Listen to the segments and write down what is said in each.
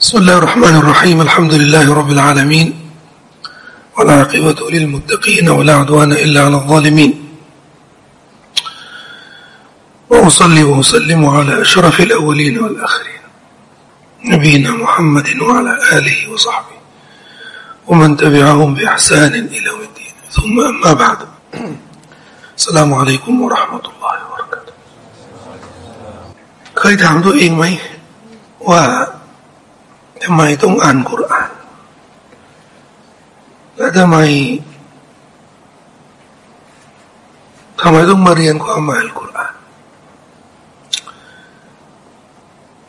بسم الله الرحمن الرحيم الحمد لله رب العالمين والعاقبة للمتقين ولا عدوان إلا على الظالمين وأصلي وأسلم على أشرف الأولين والآخرين نبينا محمد وعلى آله وصحبه ومن تبعهم بإحسان إلى يوم الدين ثم أما بعد السلام عليكم ورحمة الله وبركاته เคยถามตัวเองไหมว่า ทำไมต้องอ่านกุรอานและทำไมทำไมต้องมาเรียนความหมายกุรอาน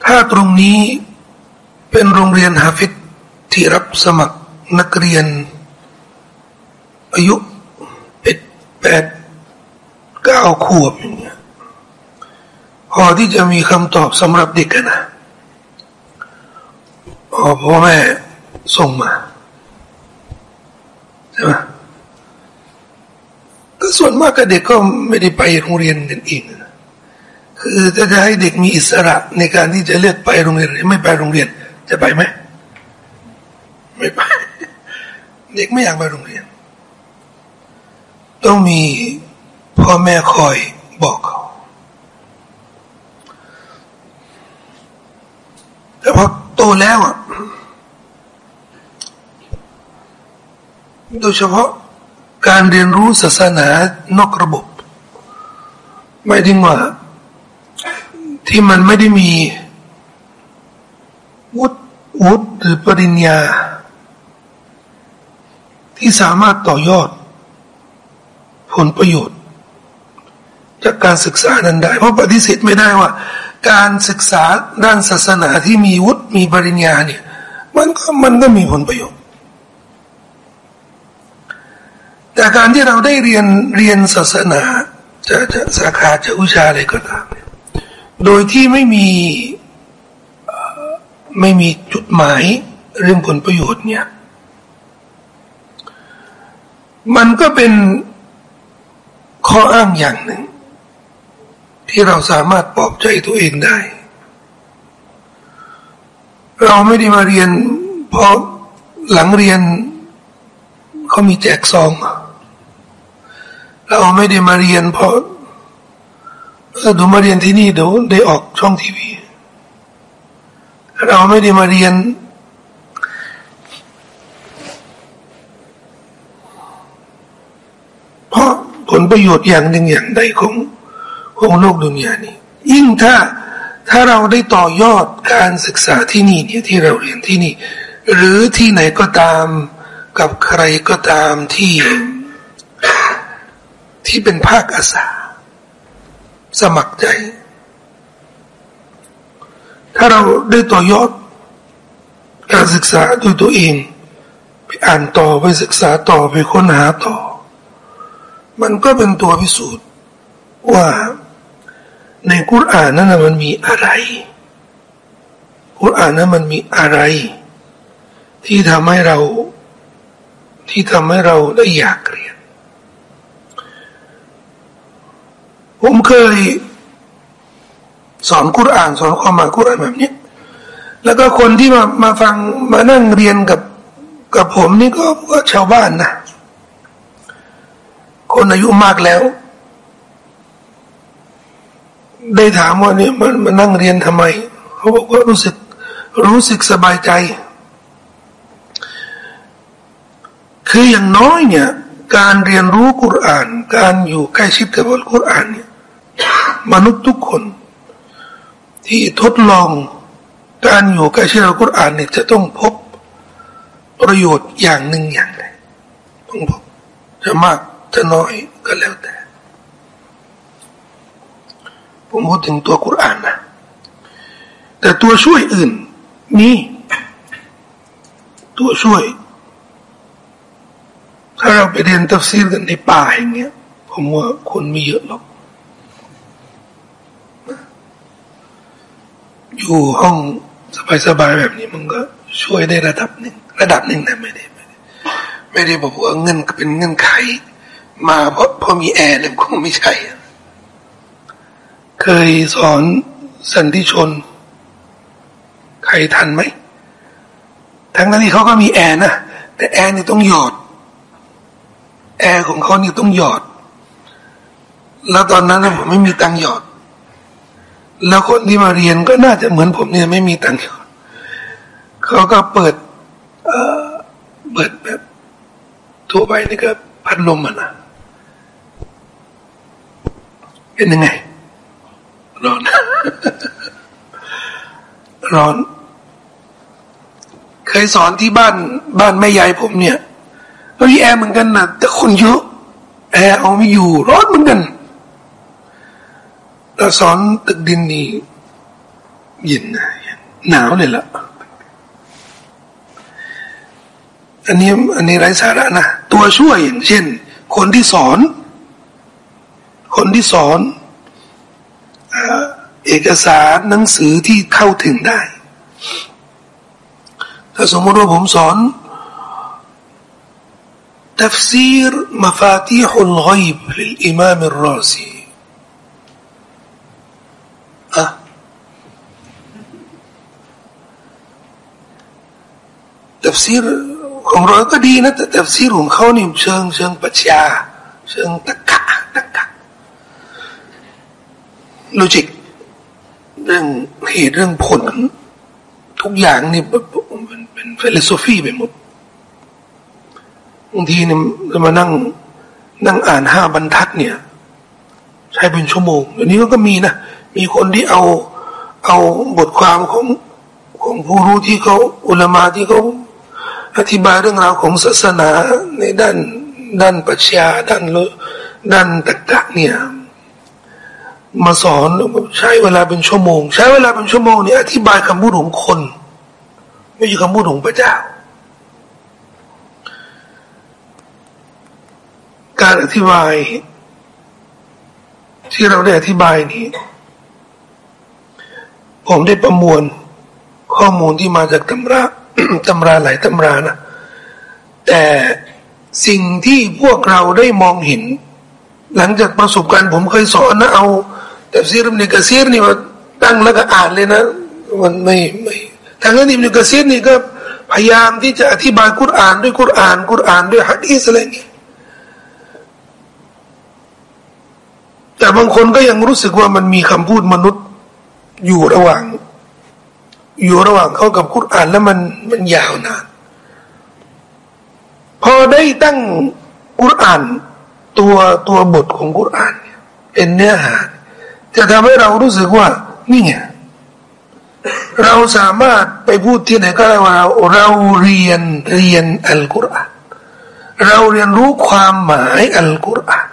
ถ้าตรงนี้เป็นโรงเรียนฮาฟิดที่รับสมัครนักเรียน อายุเอ็ดแปดเก้าขวบอย่างเงี้ยพอที่จะมีคำตอบสำหรับเด็กนะ อ๋อพ่อแม่ส่งมาใช่ไหมก็ส่วนมากก็เด็กก็ไม่ได้ไปโรงเรียนกันเองคือถ้าจะให้เด็กมีอิสระในการที่จะเลือกไปโรงเรียนหรือไม่ไปโรงเรียน จะไปไหมไม่ไปเด็กไม่อยากไปโรงเรียน ต้องมีพ่อแม่คอยบอกเขาแต่พอ โตแล้วอะโดยเฉพาะการเรียนรู้ศาสนานอกระบบไม่ถึงว่าที่มันไม่ได้มีวุฒิวุฒิหรือปริญญา ที่สามารถต่อยอด ผลประโยชน์ จากการศึกษานั้นได้ เพราะปฏิเสธไม่ได้ว่า การศึกษาด้านศาสนาที่มีวุฒิมีปริญญาเนี่ย มันก็มันก็มีผลประโยชน์ แต่การที่เราได้เรียนเรียนศาสนา จะจะสาขาจะวิชาอะไรก็ตามโดยที่ไม่มีไม่มีจุดหมายเรื่องผลประโยชน์เนี่ย มันก็เป็นข้ออ้างอย่างหนึ่ง ที่เราสามารถปลอบใจตัวเองได้ เราไม่ได้มาเรียน เพราะหลังเรียนเขามีแจกซอง เราไม่ได้มาเรียนเพราะดูมาเรียนที่นี่เดี๋ยวได้ออกช่องทีวี เราไม่ได้มาเรียน เพราะผลประโยชน์อย่างหนึ่งอย่างใดของ ของโลกดุนยานี้ ยิ่งถ้าถ้าเราได้ต่อยอดการศึกษาที่นี่เนี่ยที่เราเรียนที่นี่ หรือที่ไหนก็ตามกับใครก็ตามที่ ที่เป็นภาคอาสา สมัครใจ ถ้าเราได้ต่อยอด การศึกษาด้วยตัวเองไปอ่านต่อไปศึกษาต่อไปค้นหาต่อ มันก็เป็นตัวพิสูจน์ว่า ในกุรอานนั้นมันมีอะไร กุรอานนั้นมันมีอะไร ที่ทำให้เรา ที่ทำให้เราได้อยากเรียน ผมเคย สอนกุรอานสอนความหมายกุรอานแบบนี้แล้วก็คนที่มามาฟังมานั่งเรียนกับกับผมนี่ก็ก็ชาวบ้านนะ คนอายุมากแล้ว ได้ถามว่าเนี่ยมันมานั่งเรียนทำไมเขาบอกว่ารู้สึกรู้สึกสบายใจ คืออย่างน้อยเนี่ย การเรียนรู้กุราน การอยู่ใกล้ชิดกับอัลกุรอานเนี่ยมนุษย์ทุกคน ที่ทดลองการอยู่ใกล้ชิดอัลกุรอานเนี่ยจะต้องพบประโยชน์อย่างหนึ่งอย่างใดต้องพบจะมากจะน้อยก็แล้วแต่ ผมพูดถึงตัวกุรอานนะ แต่ตัวช่วยอื่นมีตัวช่วย ถ้าเราไปเรียนตัฟซีรกันในป่าอย่างเงี้ย ผมว่าคนไม่เยอะหรอก อยู่ห้องสบายๆแบบนี้มันก็ช่วยได้ระดับหนึ่งระดับหนึ่งนะไม่ได้ไม่ได้ไม่ได้บอกว่าเงินเป็นเงื่อนไข มาเพราะเพราะมีแอร์เนี่ยคงไม่ใช่ เคยสอนสันติชน ใครทันไหม ทั้งนั้นที่เขาก็มีแอร์นะแต่แอร์นี่ต้องหยอด แอร์ของเขานี่ต้องหยอด แล้วตอนนั้นผมไม่มีตังหยอด แล้วคนที่มาเรียนก็น่าจะเหมือนผมเนี่ยไม่มีตังหยอด เขาก็เปิด เอ่อเปิดแบบทั่วไปนี่ก็พัดลมอะนะเป็นยังไง ร้อน ร้อน เคยสอนที่บ้านบ้านแม่ยายผมเนี่ยก็มีแอร์เหมือนกันนะแต่คนเยอะแอร์เอาไม่อยู่ ร้อนเหมือนกันแต่สอนตึกดินนี่เย็นนะหนาวเลยละอันนี้อันนี้ไร้สาระนะตัวช่วยอย่างเช่น คนที่สอน คนที่สอน เอกสารหนังสือที่เข้าถึงได้ ถ้าสมมติว่าผมสอนทัฟซีร مفاتيح الغيب للإمام الرازيอะทัฟซีรของเราก็ดีนะแต่ทัฟซีรของเขานี่เชิงเชิงปรัชญาเชิงตรรกะตรรกะ logic เรื่องเหตุเรื่องผล ทุกอย่างนี่เป็นเป็น philosophy ไปหมดบางทีเนี่ยจะมานั่ง นั่งอ่านห้าบรรทัด เนี่ย ใช้เป็นชั่วโมงเดี๋ยวนี้ก็มีนะมีคนที่เอา เอาบทความของของผู้รู้ที่เขาอุลามาที่เขาอธิบายเรื่องราวของศาสนาในด้านด้านปัชญาด้านด้านตรรกะเนี่ย มาสอนใช้เวลาเป็นชั่วโมง ใช้เวลาเป็นชั่วโมงเนี่ยอธิบายคำพูดของคน ไม่ใช่คำพูดของพระเจ้า การอธิบาย ที่เราได้อธิบายนี้ ผมได้ประมวลข้อมูลที่มาจากตำราตำราหลายตำรานะแต่สิ่งที่พวกเราได้มองเห็น หลังจากประสบการณ์ผมเคยสอนนะเอา แต่ซีรมนิกซีรนี่มาตั้งแล้วก็อ่านเลยนะ มันไม่ไม่ทางนั้นอิบนุกซีรนี่ก็พยายามที่จะอธิบายกุรอานด้วยกุรอานกุรอานด้วยฮะดีสอะไรเงี้ยแต่บางคนก็ยังรู้สึกว่ามันมีคำพูดมนุษย์อยู่ระหว่าง อยู่ระหว่างเขากับคุรอานแล้วมันมันยาวนานพอได้ตั้งคุรอาน ตัวตัวบทของคุรานเนี่ยเป็นเนื้อหา จะทำให้เรารู้สึกว่า นี่ไงเราสามารถไปพูดที่ไหนก็ได้ว่าเราเราเรียนเรียนอัลกุรอานเราเรียนรู้ความหมายอัลกุรอาน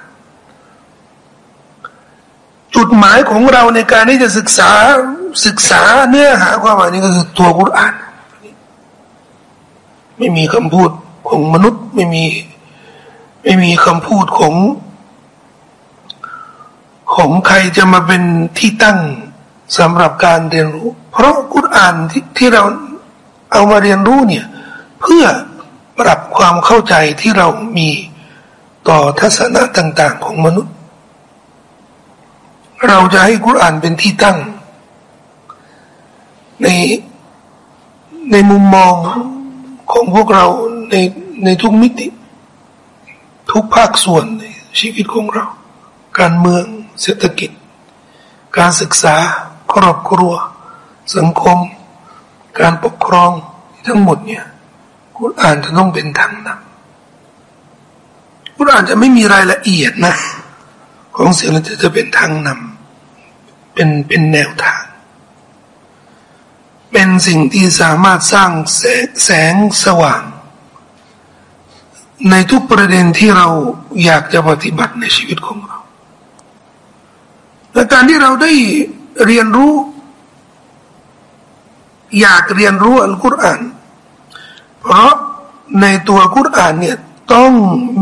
จุดหมายของเราในการที่จะศึกษาศึกษาเนื้อหาความหมายนี้ก็คือตัวกุรอานไม่มีคำพูดของมนุษย์ไม่มี ไม่มีคำพูดของ ของใครจะมาเป็นที่ตั้งสำหรับการเรียนรู้ เพราะกุรอานที่ที่เราเอามาเรียนรู้เนี่ย เพื่อปรับความเข้าใจที่เรามีต่อทัศนะต่างๆ ของมนุษย์ เราจะให้กุรอานเป็นที่ตั้ง ในในมุมมองของพวกเราในในทุกมิติ ทุกภาคส่วนในชีวิตของเรา การเมือง เศรษฐกิจ การศึกษา ครอบครัว สังคม การปกครองทั้งหมดเนี่ยคุณอ่านจะต้องเป็นทางนำคุณอ่านจะไม่มีรายละเอียดนะ ของเสียงจะจะเป็นทางนำเป็นเป็นแนวทาง เป็นสิ่งที่สามารถสร้างแสแสงสว่าง ในทุกประเด็นที่เราอยากจะปฏิบัติในชีวิตของเรา และการที่เราได้เรียนรู้ อยากเรียนรู้อัลกุรอาน เพราะในตัวกุรอานเนี่ยต้อง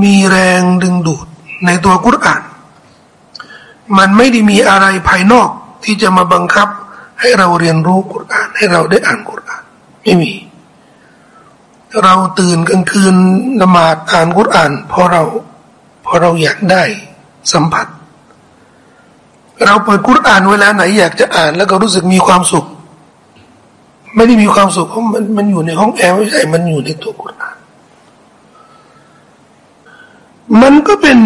มีแรงดึงดูดในตัวกุรอาน มันไม่ได้มีอะไรภายนอกที่จะมาบังคับ ให้เราเรียนรู้กุรอาน ให้เราได้อ่านกุรอานไม่มี เราตื่นกลางคืนนมาดอ่านกุรอานเพราะเราเพราะเราอยากได้สัมผัส เราเปิดกุรอานเวลาไหนอยากจะอ่านแล้วก็รู้สึกมีความสุข ไม่ได้มีความสุขเพราะมันมันอยู่ในห้องแอร์ไม่ใช่มันอยู่ในตัวกุรอาน มันก็เป็น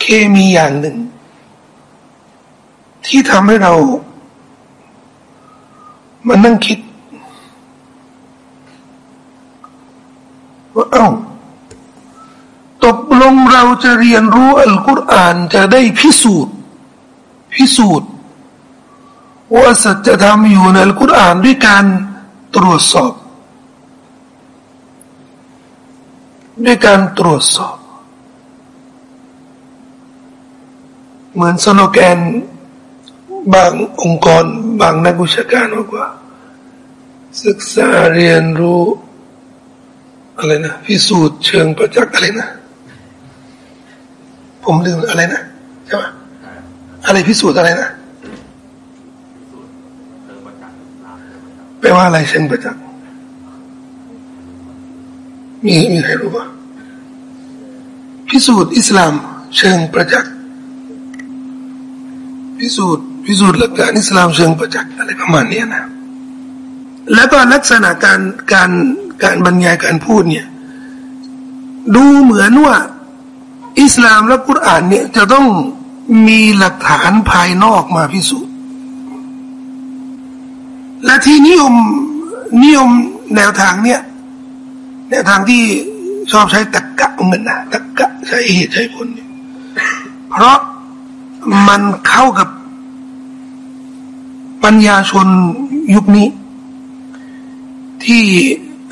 เคมีอย่างหนึ่ง ที่ทำให้เรามานั่งคิด ว่าเอ้า ตกลงเราจะเรียนรู้อัลกุรอานจะได้พิสูจน์ พิสูจน์ว่าสัจธรรมอยู่ในอัลกุรอานด้วยการตรวจสอบ ด้วยการตรวจสอบ เหมือนสโลแกน บางองค์กร บางนักวิชาการบอกว่า ศึกษาเรียนรู้อะไรนะพิสูจน์เชิงประจักษ์อะไรนะ ผมลืมอะไรนะใช่ไหมอะไรพิสูจน์อะไรนะแปลว่าอะไรเชิงประจักษ์มีมีใครรู้ปะพิสูจน์อิสลาม เชิงประจักษ์พิสูจน์พิสูจน์หลักการอิสลามเชิงประจักษ์อะไรประมาณนี้นะแล้วก็ลักษณะการการการบรรยายการพูดเนี่ย ดูเหมือนว่า อิสลามและกุรอานเนี่ยจะต้องมีหลักฐานภายนอกมาพิสูจน์ และที่นิยมนิยมแนวทางเนี่ยแนวทางที่ชอบใช้ตะกกะเงินนะตะกกะใช้เหตุใช้ผลเพราะมันเข้ากับปัญญาชนยุคนี้ ที่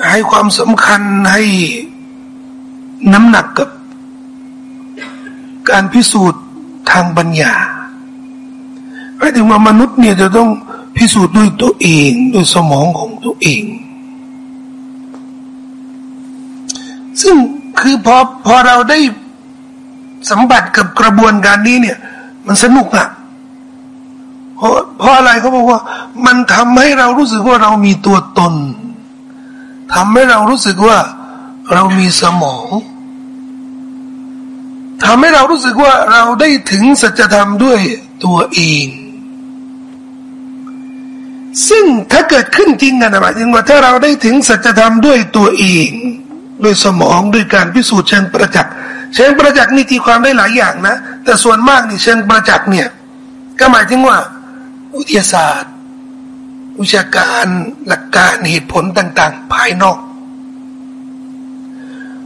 ให้ความสำคัญให้น้ำหนักกับ การพิสูจน์ทางปัญญาหมายถึงว่ามนุษย์เนี่ยจะต้องพิสูจน์ด้วยตัวเองด้วยสมองของตัวเอง ซึ่งคือพอพอเราได้สัมผัสกับกระบวนการนี้เนี่ย มันสนุกอะเพราะเพราะอะไรเขาบอกว่า มันทำให้เรารู้สึกว่าเรามีตัวตนทำให้เรารู้สึกว่าเรามีสมอง ทำให้เรารู้สึกว่าเราได้ถึงสัจธรรมด้วยตัวเอง ซึ่งถ้าเกิดขึ้นจริงกันนะหมายถึงว่าถ้าเราได้ถึงสัจธรรมด้วยตัวเอง ด้วยสมองด้วยการพิสูจน์เชิงประจักษ์เชิงประจักษ์นี่ตีความได้หลายอย่างนะ แต่ส่วนมากนี่เชิงประจักษ์เนี่ย ก็หมายถึงว่าวิทยาศาสตร์ วิชาการหลักการเหตุผลต่าง ๆ ภายนอก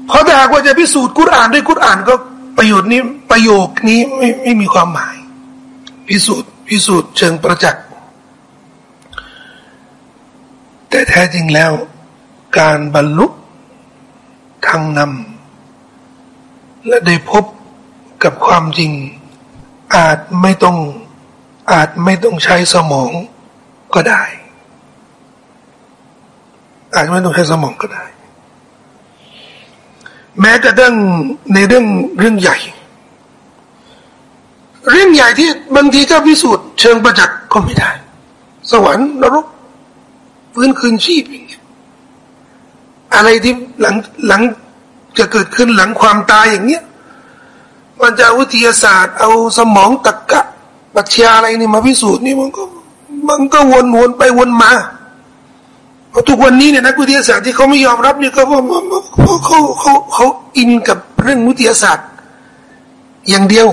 เพราะถ้าหากว่าจะพิสูจน์กุรอานด้วยกุรอานก็ ประโยชน์นี้ประโยคนี้ไม่ไม่มีความหมาย พิสูจน์พิสูจน์เชิงประจักษ์แต่แท้จริงแล้ว การบรรลุทางนำและได้พบกับความจริง อาจไม่ต้องอาจไม่ต้องใช้สมองก็ได้ อาจไม่ต้องใช้สมองก็ได้ แม้กระทั่งในเรื่องเรื่องใหญ่ เรื่องใหญ่ที่บางทีก็พิสูจน์เชิงประจักษ์ก็ไม่ได้ สวรรค์นรกฟื้นคืนชีพอย่างเงี้ยอะไรที่หลังหลังจะเกิดขึ้นหลังความตายอย่างเงี้ยมันจะวิทยาศาสตร์ เอาสมองตะกกะปัญญาอะไรนี่มาพิสูจน์นี่มันก็ มันก็วนวนไปวนมา พราะทุกวันนี้เนี่ยนักวิทยาศาสตร์ที่เขาไม่ยอมรับเนี่ยก็เพราะเขาเขาเขาเขาอินกับเรื่องวิทยาศาสตร์ อย่างเดียว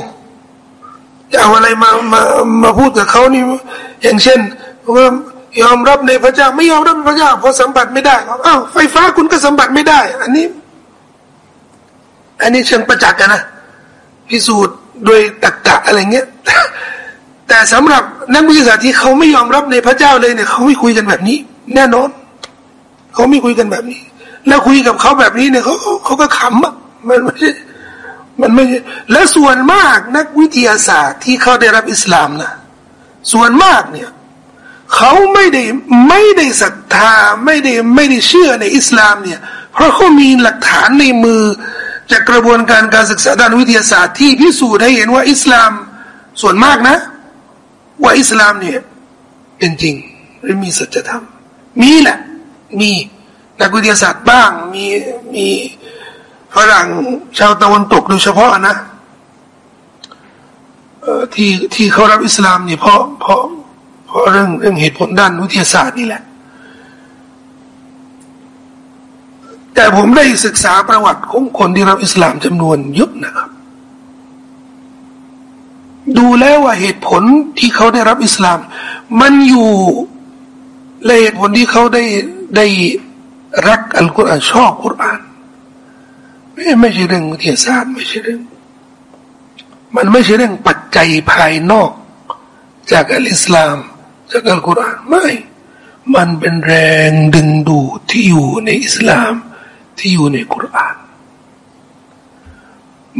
จะเอาอะไรมามามาพูดกับเขานี่อย่างเช่นว่ายอมรับในพระเจ้าไม่ยอมรับพระเจ้าเพราะสัมผัสไม่ได้อ้าวไฟฟ้าคุณก็สัมผัสไม่ได้ อันนี้ อันนี้เชิงประจักษ์กันนะพิสูจน์โดยตรรกะอะไรเงี้ยแต่สำหรับนักวิทยาศาสตร์ที่เขาไม่ยอมรับในพระเจ้าเลยเนี่ยเขาไม่คุยกันแบบนี้แน่นอน เขาไม่คุยกันแบบนี้ แล้วคุยกับเขาแบบนี้เนี่ยเขาเขาก็ขำอะมันไม่ใช่มันไม่และส่วนมากนักวิทยาศาสตร์ที่เขาได้รับอิสลามนะส่วนมากเนี่ยเขาไม่ได้ไม่ได้ศรัทธาไม่ได้ไม่ได้เชื่อในอิสลามเนี่ย เพราะเขามีหลักฐานในมือ จากกระบวนการการศึกษาด้านวิทยาศาสตร์ที่พิสูจน์ให้เห็นว่าอิสลามส่วนมากนะ ว่าอิสลามเนี่ยเป็นจริงหรือมีสัจธรรมมีแหละ มีนักวิทยาศาสตร์บ้าง มีมีฝรั่งชาวตะวันตกโดยเฉพาะนะที่ที่เขารับอิสลามเนี่ยเพราะเพราะเพราะเรื่องเรื่องเหตุผลด้านวิทยาศาสตร์นี่แหละ แต่ผมได้ศึกษาประวัติของคนที่รับอิสลามจำนวนเยอะนะครับ ดูแล้วว่าเหตุผลที่เขาได้รับอิสลาม มันอยู่และเหตุผลที่เขาได้ ได้รักอัลกุรอานชอบกุรอานไม่ไม่ใช่เรื่องวิทยาศาสตร์ไม่ใช่เรื่อง มันไม่ใช่เรื่องปัจจัยภายนอก จากอัลอิสลาม จากอัลกุรอานไม่ มันเป็นแรงดึงดูดที่อยู่ในอิสลามที่อยู่ในกุรอาน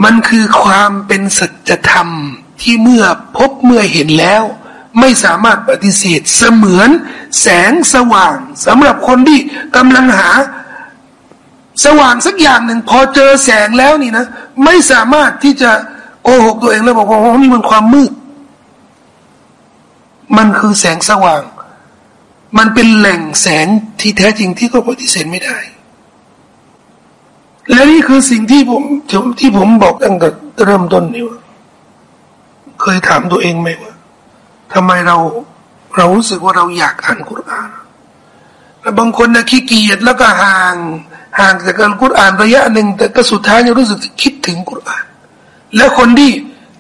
มันคือความเป็นสัจธรรมที่เมื่อพบเมื่อเห็นแล้ว ไม่สามารถปฏิเสธเสมือนแสงสว่างสำหรับคนที่กำลังหา สว่างสักอย่างหนึ่งพอเจอแสงแล้วนี่นะ ไม่สามารถที่จะโกหกตัวเองแล้วบอกว่าโอ้นี่มันความมืด มันคือแสงสว่าง มันเป็นแหล่งแสงที่แท้จริงที่ก็ปฏิเสธไม่ได้ และนี่คือสิ่งที่ผมที่ผมบอกตั้งแต่เริ่มต้นนี่ว่าเคยถามตัวเองไหมว่า ทำไมเราเรารู้สึกว่าเราอยากอ่านคุรานแล้วบางคนนะขี้เกียจแล้วก็ห่าง ห่างจากการคุรานระยะหนึ่งแต่ก็สุดท้ายยังรู้สึกคิดถึงคุราน และคนที่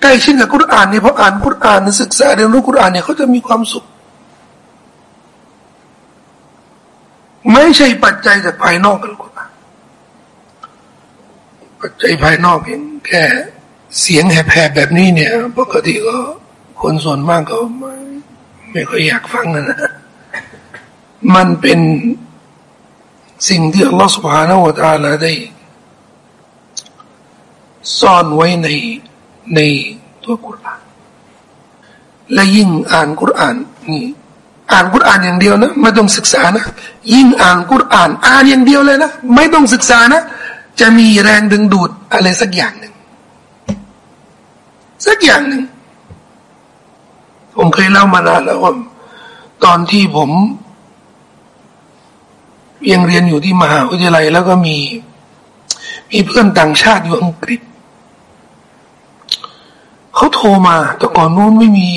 ใกล้ชิดกับคุรานเนี่ยพออ่านคุรานศึกษาเรียนรู้คุรานเนี่ยเขาจะมีความสุข ไม่ใช่ปัจจัยจากภายนอกกันคุรานปัจจัยภายนอกเองแค่เสียงแหบๆแบบนี้เนี่ยปกติก็ คนส่วนมากก็ไม่ไม่ค่อยอยากฟังนะนะมันเป็นสิ่งที่อัลลอฮฺสุบฮานาอัลลอฮฺได้ ซ่อนไว้ในในตัวกุรานและยิ่งอ่านกุรอานนี่อ่านกุรอานอย่างเดียวนะไม่ต้องศึกษานะยิ่งอ่านกุรอานอ่านอย่างเดียวเลยนะไม่ต้องศึกษานะ จะมีแรงดึงดูดอะไรสักอย่างหนึ่งสักอย่างหนึ่ง ผมเคยเล่ามานานแล้วว่าตอนที่ผมยังเรียนอยู่ที่มหาวิทยาลัยแล้วก็มี มีเพื่อนต่างชาติอยู่อังกฤษเขาโทรมา แต่ก่อนนู้นไม่มี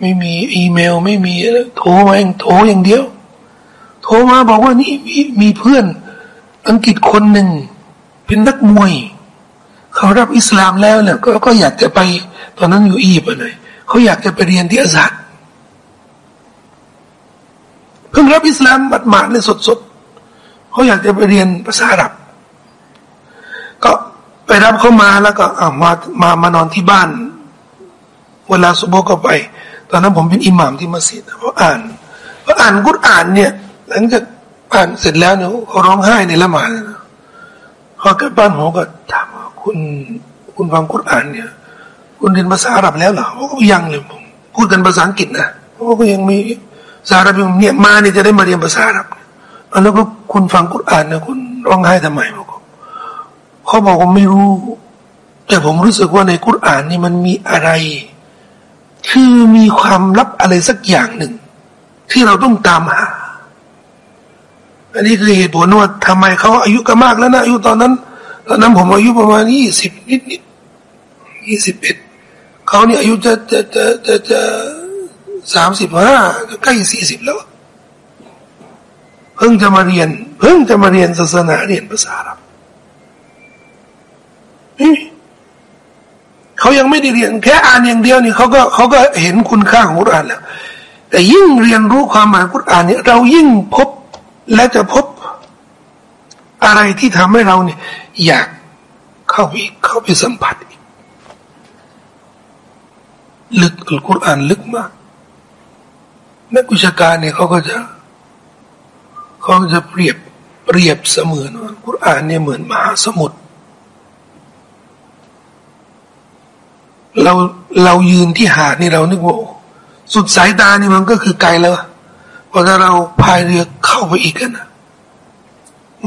ไม่มีอีเมล ไม่มีโทรมาเองโทรอย่างเดียว โทรมาบอกว่านี่มีมีเพื่อน อังกฤษคนหนึ่ง เป็นนักมวย เขารับอิสลามแล้วเนี่ยก็ก็อยากจะไป ตอนนั้นอยู่อียิปต์เลย เขาอยากจะไปเรียนที่อาซัดเพิ่งรับอิสลามบัดหมาดเลยสดๆเขาอยากจะไปเรียนภาษาอาหรับ ก็ไปรับเขามาแล้วก็อ่ามามามานอนที่บ้าน เวลาสุโบก็ไป ตอนนั้นผมเป็นอิหม่ามที่มัสยิดเขาอ่านเพออ่านกุรอ่านเนี่ย หลังจากอ่านเสร็จแล้วเนี่ยเขาร้องไห้ในละหมาดพอกลับบ้านผมก็ถามว่าคุณคุณฟังกุรอ่านเนี่ย คุณเรียนภาษาอาหรับแล้วเหรอเขาก็ยังเลยผมพูดกันภาษาอังกฤษนะเขาก็ยังมีภาษาอาหรับเนี่ยมาเนี่ยจะได้มาเรียนภาษาอาหรับแล้วก็คุณฟังกุรอานนะคุณร้องไห้ทำไมบอกเขาบอกว่าไม่รู้ แต่ผมรู้สึกว่าในกุรอานนี่มันมีอะไร คือมีความลับอะไรสักอย่างหนึ่ง ที่เราต้องตามหา อันนี้คือเหตุผลว่าทำไมเขาอายุก็มากแล้วนะอายุตอนนั้นตอนนั้นผมอายุประมาณยี่สิบนิดนิดยี่สิบเอ็ด เขาเนี่ยอายุจะจะจะจะจะสามสิบห้าใกล้สี่สิบแล้ว เพิ่งจะมาเรียน เพิ่งจะมาเรียนศาสนาเรียนภาษาอับเขายังไม่ได้เรียนแค่อ่านอย่างเดียวนี่เขาก็เขาก็เห็นคุณค่าของกุรอานแล้ว แต่ยิ่งเรียนรู้ความหมายกุรอานเนี่ยเรายิ่งพบและจะพบอะไรที่ทำให้เราเนี่ย อยากเข้าไปเข้าไปสัมผัส ลึกอัลกุรอานลึกมาก นักวิชาการเนี่ยเขาก็จะเขาจะเปรียบเปรียบเสมือนว่ากุรอานเนี่ยเหมือนมหาสมุทรเราเรายืนที่หาดนี่เรานึกว่าสุดสายตานี่มันก็คือไกลแล้วพอถ้าเราพายเรือเข้าไปอีกนะ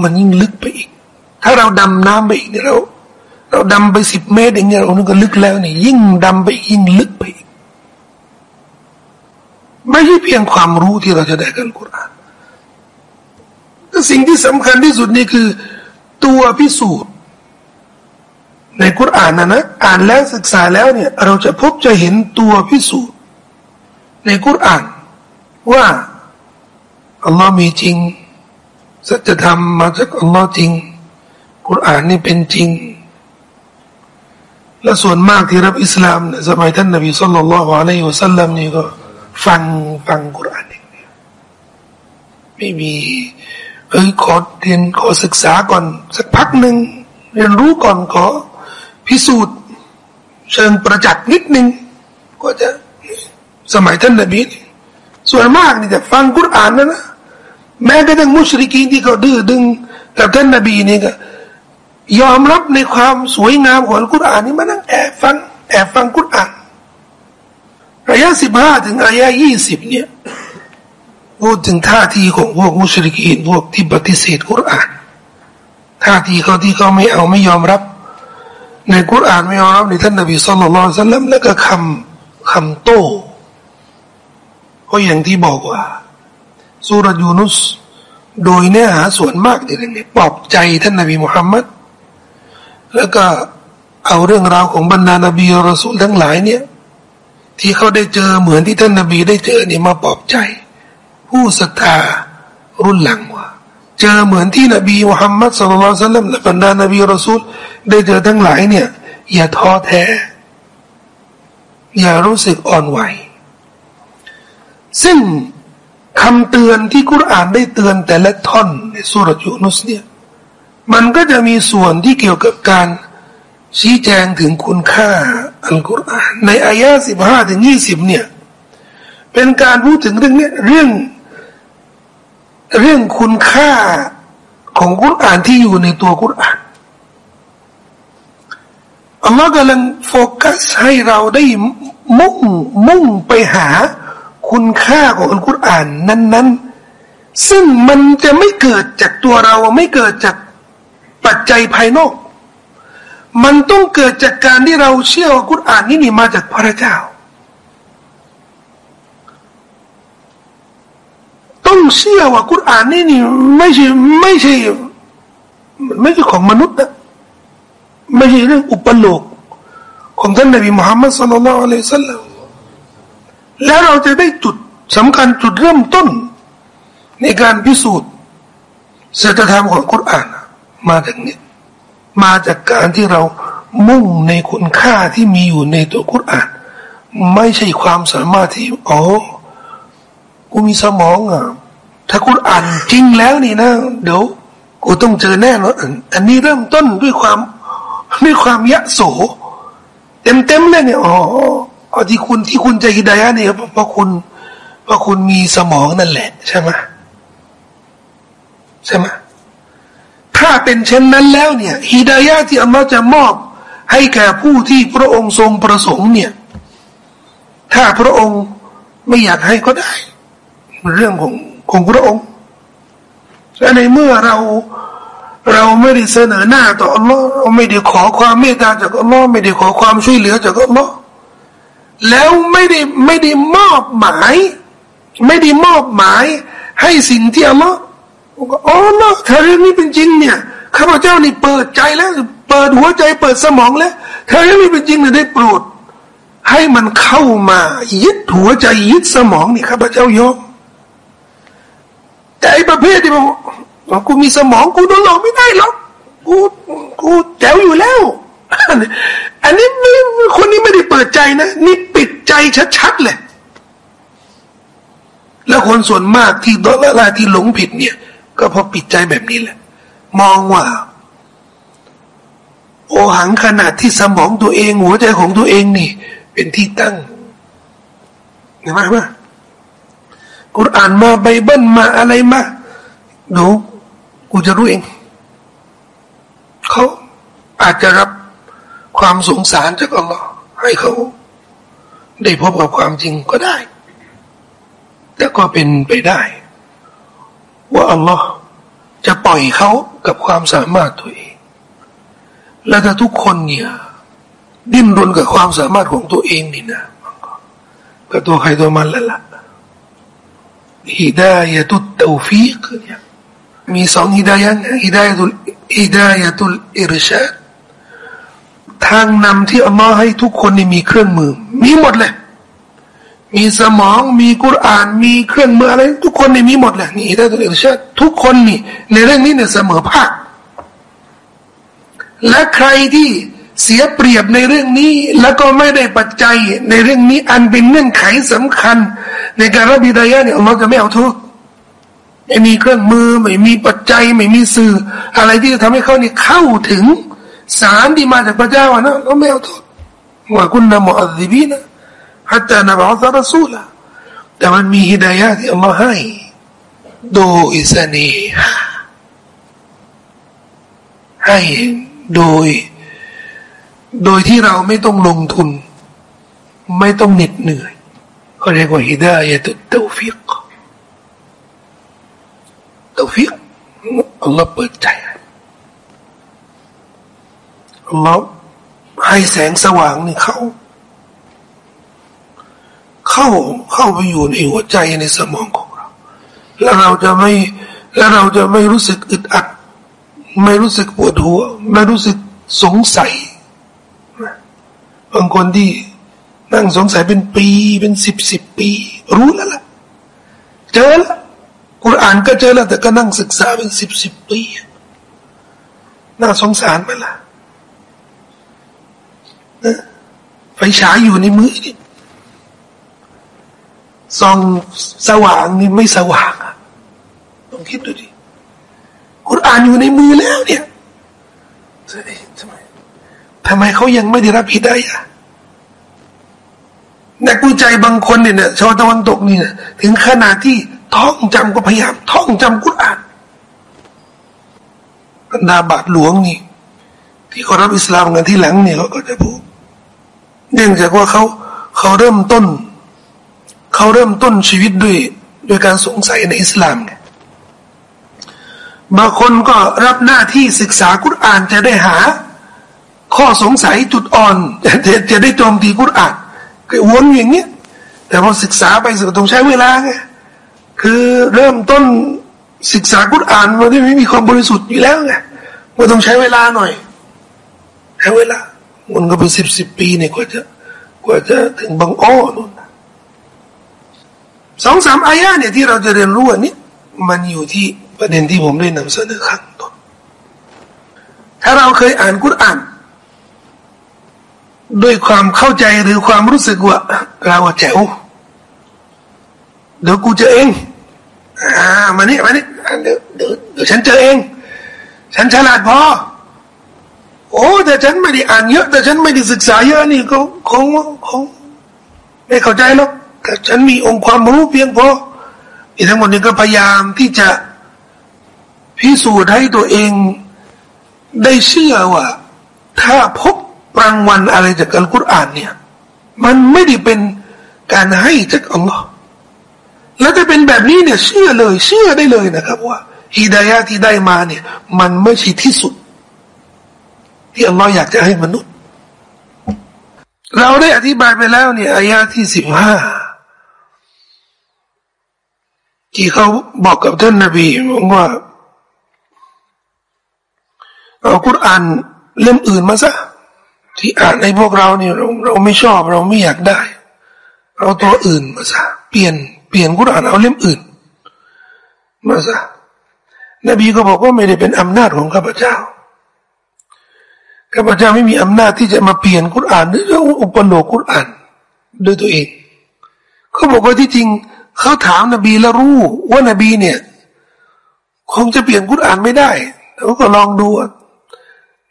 มันยิ่งลึกไปอีก ถ้าเราดำน้ำไปอีกเนี่ยเรา เราดำไปสิบเมตรอย่างเงี้ยเรานึกก็ลึกแล้วนี่ยิ่งดำไปยิ่งลึกไปไม่ใช่เพียงความรู้ที่เราจะได้กันกุรานแต่สิ่งที่สำคัญที่สุดนี่คือ ตัวพิสูจน์ ในกุรานนะนะอ่านแล้วศึกษาแล้วเนี่ย เราจะพบจะเห็นตัวพิสูจน์ ในกุรานว่าอัลลอฮ์มีจริงสัจธรรมมาจากอัลลอฮ์จริงกุรอานนี่เป็นจริง และส่วนมากที่รับอิสลามสมัยท่านนบีสุลต่านละฮ์อะลัยฮิวสัลลัมนี่ก็ฟังฟังกุรอานเองไม่มีเอ้ยขอเรียนขอศึกษาก่อน สักพักหนึ่งเรียนรู้ก่อนขอพิสูจน์ เชิงประจักษ์นิดนึงก็จะสมัยท่านนบีส่วนมากนี่จะฟังกุรอานนะนะแม้กระทั่งมุชริกีนที่เขาดื้อดึงกับท่านนบีนี่ก็ ยอมรับในความสวยงามของกุรอานนี่มานั่งแอบฟังแอบฟังกุรอานระยะสิบห้าถึงระยะยี่สิบเนี่ยพูดถึงท่าทีของพวกมุชริกีนพวกที่ปฏิเสธกุรอานท่าทีเขาที่เขาไม่เอาไม่ยอมรับ ในกุรอานไม่ยอมรับในท่านนบีสุลต่านสัลลัมแล้วก็คำคำโต้เพราะอย่างที่บอกว่าสุรยูนุส โดยเนื้อหาส่วนมากในเรื่องนี้ปลอบใจท่านนบีมุฮัมมัด แล้วก็เอาเรื่องราวของบรรดานบีรอสูลทั้งหลายเนี่ย ที่เขาได้เจอเหมือนที่ท่านนบีได้เจอเนี่ยมาปลอบใจ ผู้ศรัทธารุ่นหลังว่า เจอเหมือนที่นบีมุฮัมมัดสุลลัลสัลลัมและบรรดานบีรอสูลได้เจอทั้งหลายเนี่ย อย่าท้อแท้ อย่ารู้สึกอ่อนไหว ซึ่งคำเตือนที่กุรอานได้เตือนแต่ละท่อนในสุรยูนุสเนี่ย มันก็จะมีส่วนที่เกี่ยวกับการชี้แจงถึงคุณค่าอัลกุรอานในอายะสิบห้าถึงยี่สิบเนี่ย เป็นการพูดถึงเรื่องนี้เรื่อง เรื่องคุณค่าของกุรอานที่อยู่ในตัวกุรอานอัลลอฮ์กำลังโฟกัสให้เราได้มุ่งมุ่งไปหาคุณค่าของอัลกุรอานนั้น ๆ ซึ่งมันจะไม่เกิดจากตัวเราไม่เกิดจาก ปัจจัยภายนอก มันต้องเกิดจากการที่เราเชื่อว่ากุรอานนี่นี่มาจากพระเจ้า ต้องเชื่อว่ากุรอานนี่นี่ไม่ใช่ไม่ใช่ไม่ใช่ของมนุษย์นะไม่ใช่เรื่องอุปโลกของท่านนบีมุฮัมมัดสุลลัลอะลัยฮิสัลลัมแล้วเราจะได้จุดสำคัญจุดเริ่มต้น ในการพิสูจน์ศีลธรรมของกุราน มาจากนี้มาจากการที่เรามุ่งในคุณค่าที่มีอยู่ในตัวกุรอาน ไม่ใช่ความสามารถที่อ๋อกูมีสมองอะถ้ากุรอานจริงแล้วนี่นะ เดี๋ยวกูต้องเจอแน่นอนอันนี้เริ่มต้นด้วยความด้วยความยะโสเต็มเต็มเลยเนี่ยอ๋ออที่คุณที่คุณจะฮิดายะเนี่ยเพราะคุณเพราะคุณมีสมองนั่นแหละ ใช่ไหมใช่ไหม ถ้าเป็นเช่นนั้นแล้วเนี่ยฮิดายะที่อัลลอฮ์จะมอบให้แก่ผู้ที่พระองค์ทรงประสงค์เนี่ย ถ้าพระองค์ไม่อยากให้ก็ได้ เรื่องของของพระองค์และในเมื่อเราเราไม่ได้เสนอหน้าต่ออัลลอฮ์เราไม่ได้ขอความเมตตาจากอัลลอฮ์ไม่ได้ขอความช่วยเหลือจากอัลลอฮ์แล้วไม่ได้ไม่ได้มอบหมาย ไม่ได้มอบหมาย ให้สิ่งที่อัลลอฮ์ ก็อ๋อเนาะถ้าเรื่องนี้เป็นจริงเนี่ยข้าพเจ้านี่เปิดใจแล้ว เปิดหัวใจเปิดสมองแล้วถ้าเรื่องนี้เป็นจริงเนี่ยได้โปรด ให้มันเข้ามายึดหัวใจยึดสมองนี่ข้าพเจ้ายอมแต่ไอ้ประเภทที่บอกกูมีสมองกูโดนหลอกไม่ได้หรอกกูกูแจ๋วอยู่แล้ว อันนี้คนนี้ไม่ได้เปิดใจนะ นี่ปิดใจชัดๆเลย แล้วคนส่วนมากที่ดอละลาที่หลงผิดเนี่ย ก็เพราะปิดใจแบบนี้แหละ มองว่า โอหังขนาดที่สมองตัวเองหัวใจของตัวเองนี่ เป็นที่ตั้งเห็นไหมว่ากุรอานมาไบเบิลมาอะไรมาดูกูจะรู้เองเขาอาจจะรับความสงสารจากอัลลอฮ์ให้เขา ได้พบกับความจริงก็ได้ แต่ก็เป็นไปได้ ว่าอัลลอฮ์จะปล่อยเขากับความสามารถตัวเอง และถ้าทุกคนเนี่ย ดิ้นรนกับความสามารถของตัวเองนี่นะก็ตัวใครตัวมันแล้วล่ะฮิดายะตุตตฟีกเนี่ยมีสองฮิดายะฮิดายะตุลฮิดายะตุลอิรชาดทางนำที่อัลลอฮ์ให้ทุกคนนี่มีเครื่องมือ มีหมดเลย มีสมองมีกุรอาน มีเครื่องมืออะไร ทุกคนนี่มีหมดแหละนี่ได้ตัวเองเชื่อทุกคนนี่ ในเรื่องนี้เนี่ยเสมอภาคและใครที่เสียเปรียบในเรื่องนี้ แล้วก็ไม่ได้ปัจจัยในเรื่องนี้อันเป็นเงื่อนไขสำคัญ ในการรับบิดายะเนี่ยเราจะไม่เอาโทษไม่มีเครื่องมือไม่มีปัจจัยไม่มีสื่อ อะไรที่จะทำให้เขาเนี่ยเข้าถึงสารที่มาจากพระเจ้านะเราไม่เอาโทษว่าคุณนมุอัลบีนะ ฮัตตานบอัลลอฮฺสูละแต่มันมีฮิดายะที่อัลลอฮ์ให้โดยเสน่หาให้โดย โดยที่เราไม่ต้องลงทุน ไม่ต้องเหน็ดเหนื่อยเขาเรียกว่าฮิดายะตุตตฟิกตฟิกอัลลอฮ์เปิดใจอัลลอฮ์ให้แสงสว่างนี่เขา เข้าเข้าไปอยู่ในหัวใจในสมองของเรา แล้วเราจะไม่แล้วเราจะไม่รู้สึกอึดอัด ไม่รู้สึกปวดหัว ไม่รู้สึกสงสัยบางคนที่นั่งสงสัยเป็นปีเป็นสิบสิบปี รู้แล้วล่ะ เจอแล้วกุรอานก็เจอแล้วแต่ก็นั่งศึกษาเป็นสิบสิบปีน่าสงสารไหมล่ะไฟฉายอยู่ในมือนี่ ซองสว่างนี่ไม่สว่างอะต้องคิดดูดิกุรอานอยู่ในมือแล้ว เนี่ยทำไมทำไมเขายังไม่ได้รับฮิดายะนักวิจัยบางคนเนี่ยชาวตะวันตกนี่นถึงขนาดที่ท่องจำก็พยายามท่องจำกุรอานบรรดาบาทหลวงนี่ ที่เขารับอิสลามกันที่หลังเนี่ยเขาก็จะพูดเนื่องจากว่าเขาเขาเริ่มต้น เขาเริ่มต้นชีวิตด้วยด้วยการสงสัยในอิสลามไงบางคนก็รับหน้าที่ศึกษากุรอานจะได้หา ข้อสงสัยจุดอ่อนจะจะได้โจมตีกุรอานก็วนอย่างเงี้ยแต่พอศึกษาไปสุดต้องใช้เวลาไงคือเริ่มต้นศึกษากุรอานมันไม่มีความบริสุทธิ์อยู่แล้วไงมันต้องใช้เวลาหน่อยใช้เวลามันก็เป็นสิบสิบปีเนี่ยกว่าจะกว่าจะถึงบางอ้อนู่น สองสามอายะเนี่ยที่เราจะเรียนรู้อันนี้ มันอยู่ที่ประเด็นที่ผมได้นำเสนอข้างต้นถ้าเราเคยอ่านกุรอานด้วยความเข้าใจหรือความรู้สึกว่าเราแจ๋วเดี๋ยวกูเจอเอง อ่ามานี่มานี่เดี๋ยวเดี๋ยวเดี๋ยวฉันเจอเอง ฉันฉลาดพอ โอ้แต่ฉันไม่ได้อ่านเยอะ แต่ฉันไม่ได้ศึกษาเยอะนี่ก็คงคงไม่เข้าใจหรอก แต่ฉันมีองค์ความรู้เพียงพออีกทั้งหมดนี้ก็พยายามที่จะพิสูจน์ให้ตัวเองได้เชื่อว่า ถ้าพบรางวัลอะไรจากอัลกุรอานเนี่ย มันไม่ได้เป็นการให้จากอัลลอฮ์แล้วถ้าเป็นแบบนี้เนี่ยเชื่อเลย เชื่อได้เลยนะครับ ว่าฮิดายะที่ได้มาเนี่ย มันไม่ใช่ที่สุด ที่อัลลอฮ์อยากจะให้มนุษย์ เราได้อธิบายไปแล้วเนี่ยอายะที่สิบห้า ที่เขาบอกกับท่านนบีว่าเอาคุรานเล่มอื่นมาซะที่อ่านในพวกเราเนี่ยเราเราไม่ชอบเราไม่อยากได้ เอาตัวอื่นมาซะเปลี่ยนเปลี่ยนกุรอานเอาเล่มอื่นมาซะนบีก็บอกว่าไม่ได้เป็นอำนาจของข้าพเจ้าข้าพเจ้าไม่มีอำนาจที่จะมาเปลี่ยนกุรอานหรืออุปโลกกุรอานด้วยตัวเองเขาบอกว่าที่จริง เขาถามนบีแล้วรู้ว่านบีเนี่ย คงจะเปลี่ยนกุรอานไม่ได้เขาก็ลองดู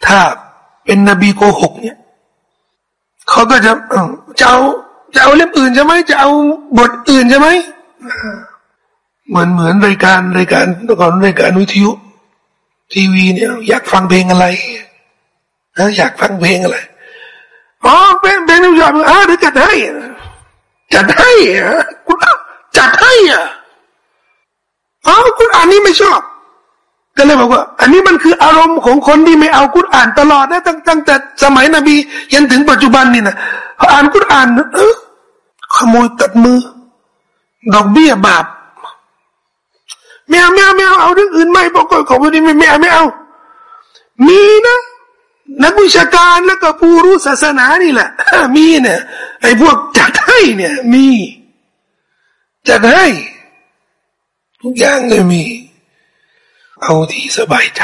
ถ้าเป็นนบีโกหกเนี่ยเขาก็จะจะเอาจะเอาเล่มอื่นใช่ไหมจะเอาบทอื่นใช่ไหมเหมือนเหมือนรายการรายการก่อนรายการวิทยุ ทีวีเนี่ยอยากฟังเพลงอะไรนะอยากฟังเพลงอะไรอ๋อเป็นเพลงที่ชอบอ่าเดี๋ยวจัดให้จัดให้อะคุณ จัดให้อะอ๋อคุณอ่านนี้ไม่ชอบ ก็เลยบอกว่า อันนี้มันคืออารมณ์ของคนที่ไม่เอากุรอ่านตลอดนะตั้งตั้งแต่สมัยนบียันถึงปัจจุบันนี่นะพออ่านกุรอ่านเออขโมยตัดมือ ดอกเบี้ยบาปไม่เอาไม่เอาไม่เอาเอาเรื่องอื่นไม่บอกก่อนของพวกนี้ไม่ไม่เอาไม่เอา มีนะ นักวิชาการแล้วก็ผู้รู้ศาสนานี่แหละมีเนี่ยไอ้พวกจัดให้เนี่ย มี จะให้ ทุกอย่างเลยมี เอาที่สบายใจ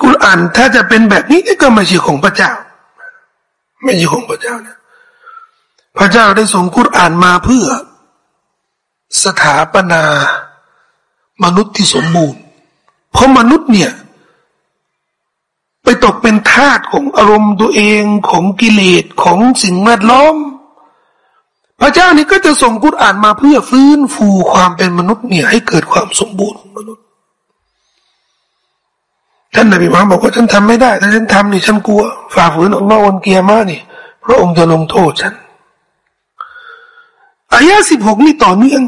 กุรอานถ้าจะเป็นแบบนี้ก็ไม่ใช่ของพระเจ้า ไม่ใช่ของพระเจ้านะ พระเจ้าได้ส่งกุรอานมาเพื่อ สถาปนามนุษย์ที่สมบูรณ์ เพราะมนุษย์เนี่ย ไปตกเป็นทาสของอารมณ์ตัวเองของกิเลสของสิ่งแวดล้อม พระเจ้านี่ก็จะส่งกุรอานมาเพื่อฟื้นฟูความเป็นมนุษย์เนี่ยให้เกิดความสมบูรณ์ของมนุษย์ท่านนบีมุฮัมมัดบอกว่าฉันทำไม่ได้ถ้าฉันทำนี่ฉันกลัวฝ่าฝืนอัลลอฮ์วันเกียร์มานี่พระองค์จะลงโทษฉันอายะสิบหกนี่ต่อเนื่อง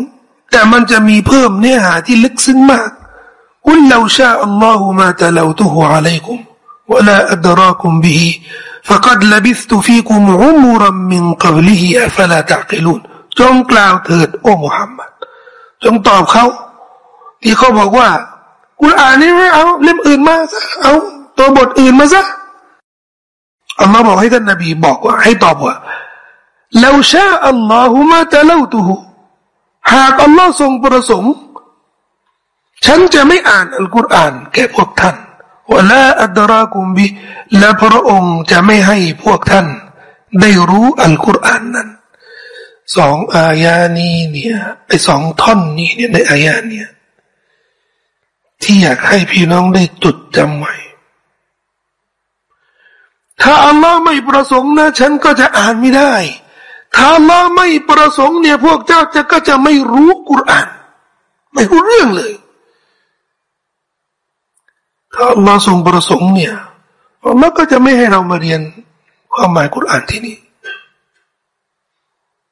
แต่มันจะมีเพิ่มเนื้อหาที่ลึกซึ้งมากกุลลาชาอัลลอฮุมาตะลาตุฮุอะลัยกุม ولا أدراكم به فقد لبثت فيكم عمرا من قبله أفلا تعقلون จงกล่าวเถิดโอ้มุฮัมมัดจงตอบเขาที่เขาบอกว่ากุรอานนี่ไม่เอาเล่มอื่นมาซะเอาตัวบทอื่นมาซะอัลลอฮ์บอกให้ท่านนบีบอกว่าให้ตอบว่าเราชาอัลลอฮุมาตะเลาตุฮุหากอัลลอฮ์ทรงประสงค์ฉันจะไม่อ่านอัลกุรอานแก่พวกท่าน ว่าละอัดรากุมบิและพระองค์จะไม่ให้พวกท่าน ได้รู้อัลกุรอานนั้นสองอายานี้เนี่ยไอสองท่อนนี้เนี่ยในอายาเนี่ยที่อยากให้พี่น้องได้จดจำไว้ ถ้าอัลลอฮ์ไม่ประสงค์นะ ฉันก็จะอ่านไม่ได้ ถ้าอัลลอฮ์ไม่ประสงค์เนี่ย พวกเจ้าจะก็จะไม่รู้กุรอาน ไม่รู้เรื่องเลย ถ้าอัลลอฮ์ทรงประสงค์เนี่ยอัลลอฮ์ก็จะไม่ให้เรามาเรียนความหมายกุรอานที่นี่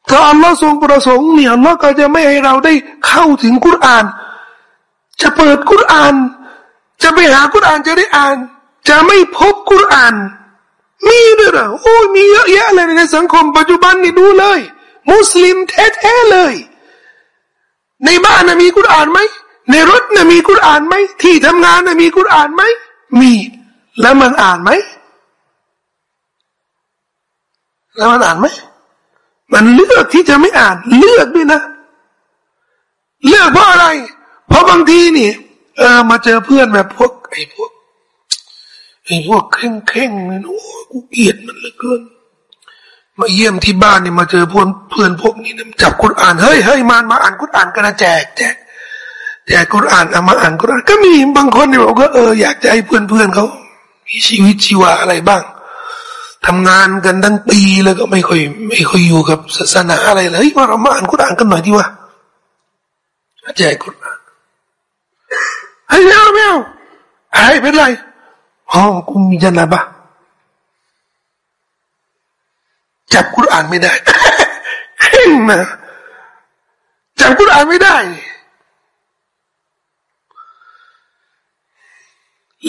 ถ้าอัลลอฮ์ทรงประสงค์เนี่ยอัลลอฮ์ก็จะไม่ให้เราได้เข้าถึงกุรอาน จะเปิดกุรอาน จะไปหากุรอานจะได้อ่าน จะไม่พบกุรอาน มีด้วยหรอโอ้ยมีเยอะแยะเลยในสังคมปัจจุบันนี่ดูเลย มุสลิมแท้ๆเลย ในบ้านนะมีกุรอานไหม ในรถนะมีกุรอานไหมที่ทำงานนะมีกุรอานไหมมี แล้วมันอ่านไหมแล้วมันอ่านไหมมันเลือกที่จะไม่อ่าน เลือกด้วยนะ เลือกเพราะอะไร เพราะบางทีนี่ เออ มาเจอเพื่อนแบบพวกไอ้พวกไอ้พวกเข่งเข่งเนี่ยโอ้กูเกลียดมันเหลือเกินมาเยี่ยมที่บ้านนี่มาเจอเพื่อนเพื่อนพวกนี้นะจับกุรอ่านเฮ้ยเฮ้ยมามาอ่านกุรอ่านกันนะแจกแจก แจกกุรอานเอามาอ่านกุรอานก็มีบางคนเนี่ยบอกว่าเอออยากจะให้เพื่อนเพื่อนเขามีชีวิตชีวาอะไรบ้างทำงานกันทั้งปีแล้วก็ไม่ค่อยไม่ค่อยอยู่กับศาสนาอะไรเลยมาเรามาอ่านกุรอานกันหน่อยดีว่าแจกกุรอานเฮ้ยไม่เอาไม่เอาไอ้เป็นไรอ๋อกูมีจันาบะจับกุรอานไม่ได้เข่งนะจับกุรอานไม่ได้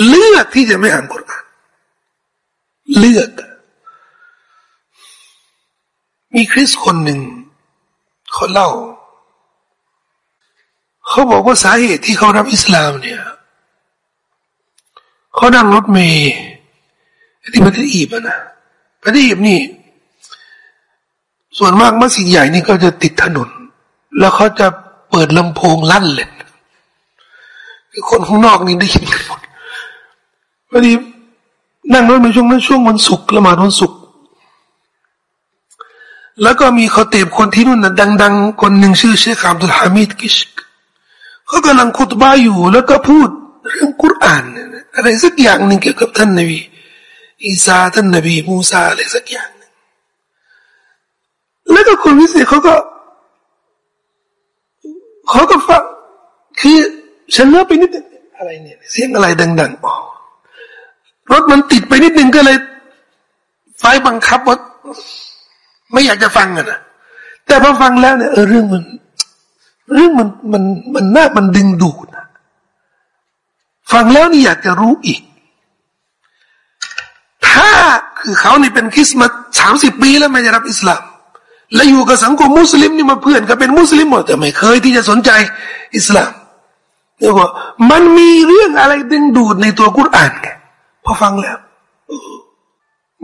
เลือกที่จะไม่อ่านกุรอานเลือก มีคริสคนหนึ่งเขาเล่า เขาบอกว่าสาเหตุที่เขารับอิสลามเนี่ยเขานั่งรถเมย์ที่ประเทศอียิปต์นะประเทศอียิปต์นี่ ส่วนมากมัสยิดใหญ่นี่ก็จะติดถนน แล้วเขาจะเปิดลำโพงลั่นเลยคนข้างนอกนี่ได้ยินหมด พอดีนั่งรถมาช่วงนั้นช่วงวันศุกร์ละหมาดวันศุกร์แล้วก็มีเขาเตบคนที่นู่นนะดัง ๆ คนหนึ่งชื่อเชคอับดุลฮามิดกิชเขากำลังคุตบาอยู่แล้วก็พูดเรื่องกุรอานอะไรสักอย่างหนึ่งเกี่ยวกับท่านนบีอีสาท่านนบีมูซาอะไรสักอย่างหนึ่งแล้วก็คนพิเศษเขาก็เขาก็ฟังคือฉันเลือกไปนิดอะไรเนี่ยเสียงอะไรดังๆอ๋อ รถมันติดไปนิดนึงก็เลย ไฟบังคับว่าไม่อยากจะฟังอะนะแต่พอฟังแล้วเนี่ยเออเรื่องมัน เรื่องมันมันมันน่ามันดึงดูดนะฟังแล้วนี่อยากจะรู้อีก ถ้าคือเขานี่เป็นคริสต์มาสามสิบปีแล้วไม่ได้รับอิสลามและอยู่กับสังคมมุสลิมนี่มาเพื่อนก็เป็นมุสลิมหมดแต่ไม่เคยที่จะสนใจอิสลามเรียกว่ามันมีเรื่องอะไรดึงดูดในตัวกุรอานไง พอฟังแล้ว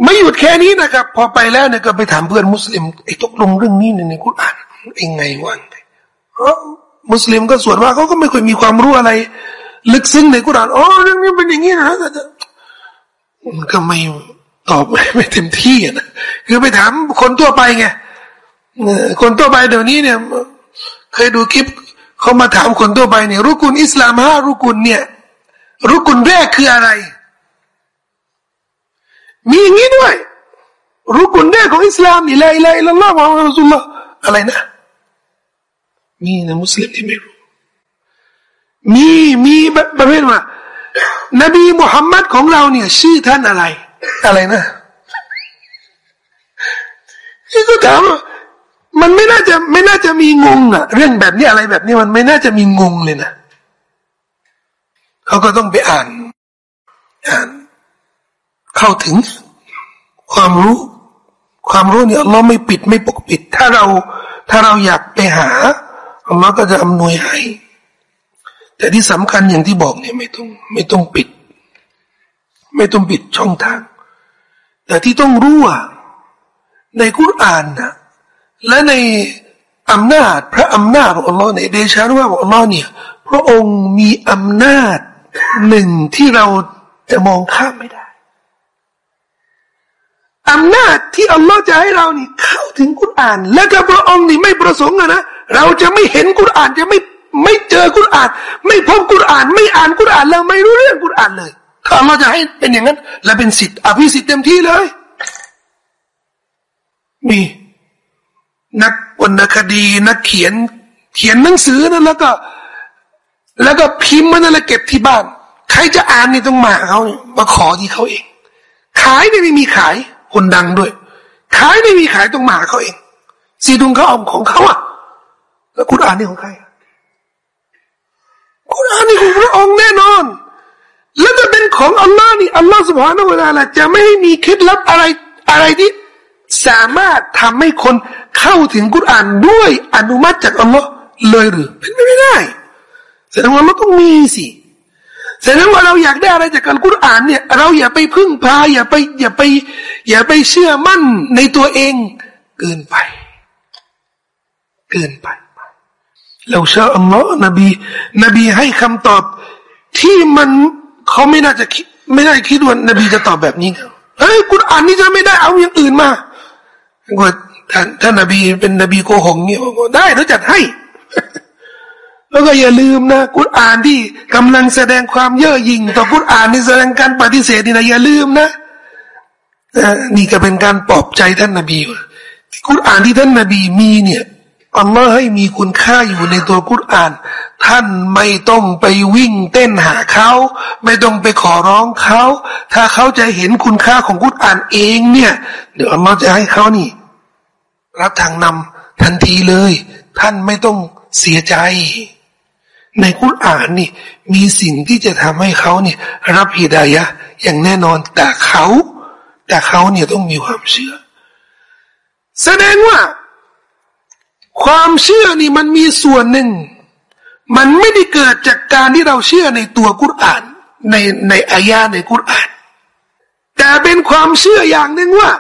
ไม่หยุดแค่นี้นะครับ พอไปแล้วเนี่ยก็ไปถามเพื่อนมุสลิมไอ้ตกลงเรื่องนี้เนี่ยในกุรอานเองไงวันมุสลิมก็ส่วนว่าเขาก็ไม่เคยมีความรู้อะไร ลึกซึ้งในกุรานอ๋อเรื่องนี้เป็นอย่างนี้นะมันก็ไม่ตอบไม่ไม่เต็มที่นะคือไปถามคนทั่วไปไงคนทั่วไปเดี๋ยวนี้เนี่ย เคยดูคลิปเขามาถามคนทั่วไปเนี่ยรุกุลอิสลามห้ารุกุลเนี่ย รุกุลแรกคืออะไร มีอย่างนี้ด้วยรุกุลแรกของอิสลามนี่ละอิละอิละลอฮ์มะอัลสุลลอฮ์อะไรนะมีนะมุสลิมที่ไม่รู้มีมีประเภทว่านบีมุฮัมมัดของเราเนี่ย ชื่อท่านอะไร อะไรนะที่ก็ถามมันไม่น่าจะไม่น่าจะมีงงอะเรื่องแบบนี้อะไรแบบนี้มันไม่น่าจะมีงงเลยนะเขาก็ต้องไปอ่าน อ่าน เข้าถึงความรู้ ความรู้เนี่ยเราไม่ปิดไม่ปกปิด ถ้าเราถ้าเราอยากไปหาอัลลอฮ์ก็จะอำนวยให้ แต่ที่สำคัญอย่างที่บอกเนี่ยไม่ต้องไม่ต้องปิด ไม่ต้องปิดช่องทาง แต่ที่ต้องรู้ว่าในคุรานนะและในอำนาจ พระอำนาจของอัลลอฮ์ในเดชานุภาพของอัลลอฮ์เนี่ย พระองค์มีอำนาจหนึ่งที่เราจะมองข้ามไม่ได้ อำนาจที่อัลลอฮ์จะให้เรานี่เข้าถึงกุรอาน และถ้าพระองค์นี่ไม่ประสงค์นะเราจะไม่เห็นกุรอานจะไม่ไม่เจอกุรอาน ไม่พบกุรอาน ไม่อ่านกุรอานเราไม่รู้เรื่องกุรอานเลยถ้าอัลลอฮ์จะให้เป็นอย่างนั้น และเป็นสิทธิ์อภิสิทธิ์เต็มที่เลย มีนักวรรณคดีนักเขียน เขียนหนังสือนั่นแล้วก็ แล้วก็พิมพ์มันนั่นแหละเก็บที่บ้าน ใครจะอ่านนี่ต้องมาเขาเนี่ยมาขอที่เขาเอง ขายไม่มีขาย คนดังด้วย ขายไม่มีขายต้องมาเขาเองซีดุงเขาเอาของเขาอะ แล้วคุณอ่านนี่ของใครคุณอ่านนี่ของพระองค์แน่นอน แล้วจะเป็นของอัลลอฮ์นี่อัลลอฮ์สุบฮานาอูตาละจะไม่มีเคล็ดลับอะไรอะไรที่สามารถทำให้คนเข้าถึงกุรอานด้วยอนุมัติจากอัลลอฮ์เลยหรือเป็นไปไม่ได้แสดงว่าเราต้องมีสิ แสดงว่าเราอยากได้อะไรจากการกุรอานเนี่ย เราอย่าไปพึ่งพา อย่าไป อย่าไป อย่าไปเชื่อมั่นในตัวเองเกินไป เกินไป เราเชื่ออัลลอฮ์นบี นบีให้คำตอบที่มันเขาไม่น่าจะคิดไม่ได้คิดว่านบีจะตอบแบบนี้เฮ้ยกุรอานนี่จะไม่ได้เอาอย่างอื่นมาว่าท่านท่านนบีเป็นนบีโกหกเนี่ยได้เราจัดให้ แล้วก็อย่าลืมนะ กุรอานที่กำลังแสดงความเย่อหยิ่งต่อกุรอานนี่แสดงการปฏิเสธนี่นะอย่าลืมนะนี่ก็เป็นการปลอบใจท่านนบีว่ากุรอานที่ท่านนบีมีเนี่ยอัลลอฮ์ให้มีคุณค่าอยู่ในตัวกุรอาน ท่านไม่ต้องไปวิ่งเต้นหาเขาไม่ต้องไปขอร้องเขาถ้าเขาจะเห็นคุณค่าของกุรอานเองเนี่ย เดี๋ยวอัลลอฮ์จะให้เขานี่ รับทางนำทันทีเลย ท่านไม่ต้องเสียใจ ในคุรานนี่ มีสิ่งที่จะทำให้เขาเนี่ย รับฮิดายะอย่างแน่นอน แต่เขา แต่เขาเนี่ยต้องมีความเชื่อ แสดงว่า ความเชื่อนี่มันมีส่วนหนึ่ง มันไม่ได้เกิดจากการที่เราเชื่อในตัวกุรอาน ในในอายาในกุรอาน แต่เป็นความเชื่ออย่างหนึ่งว่า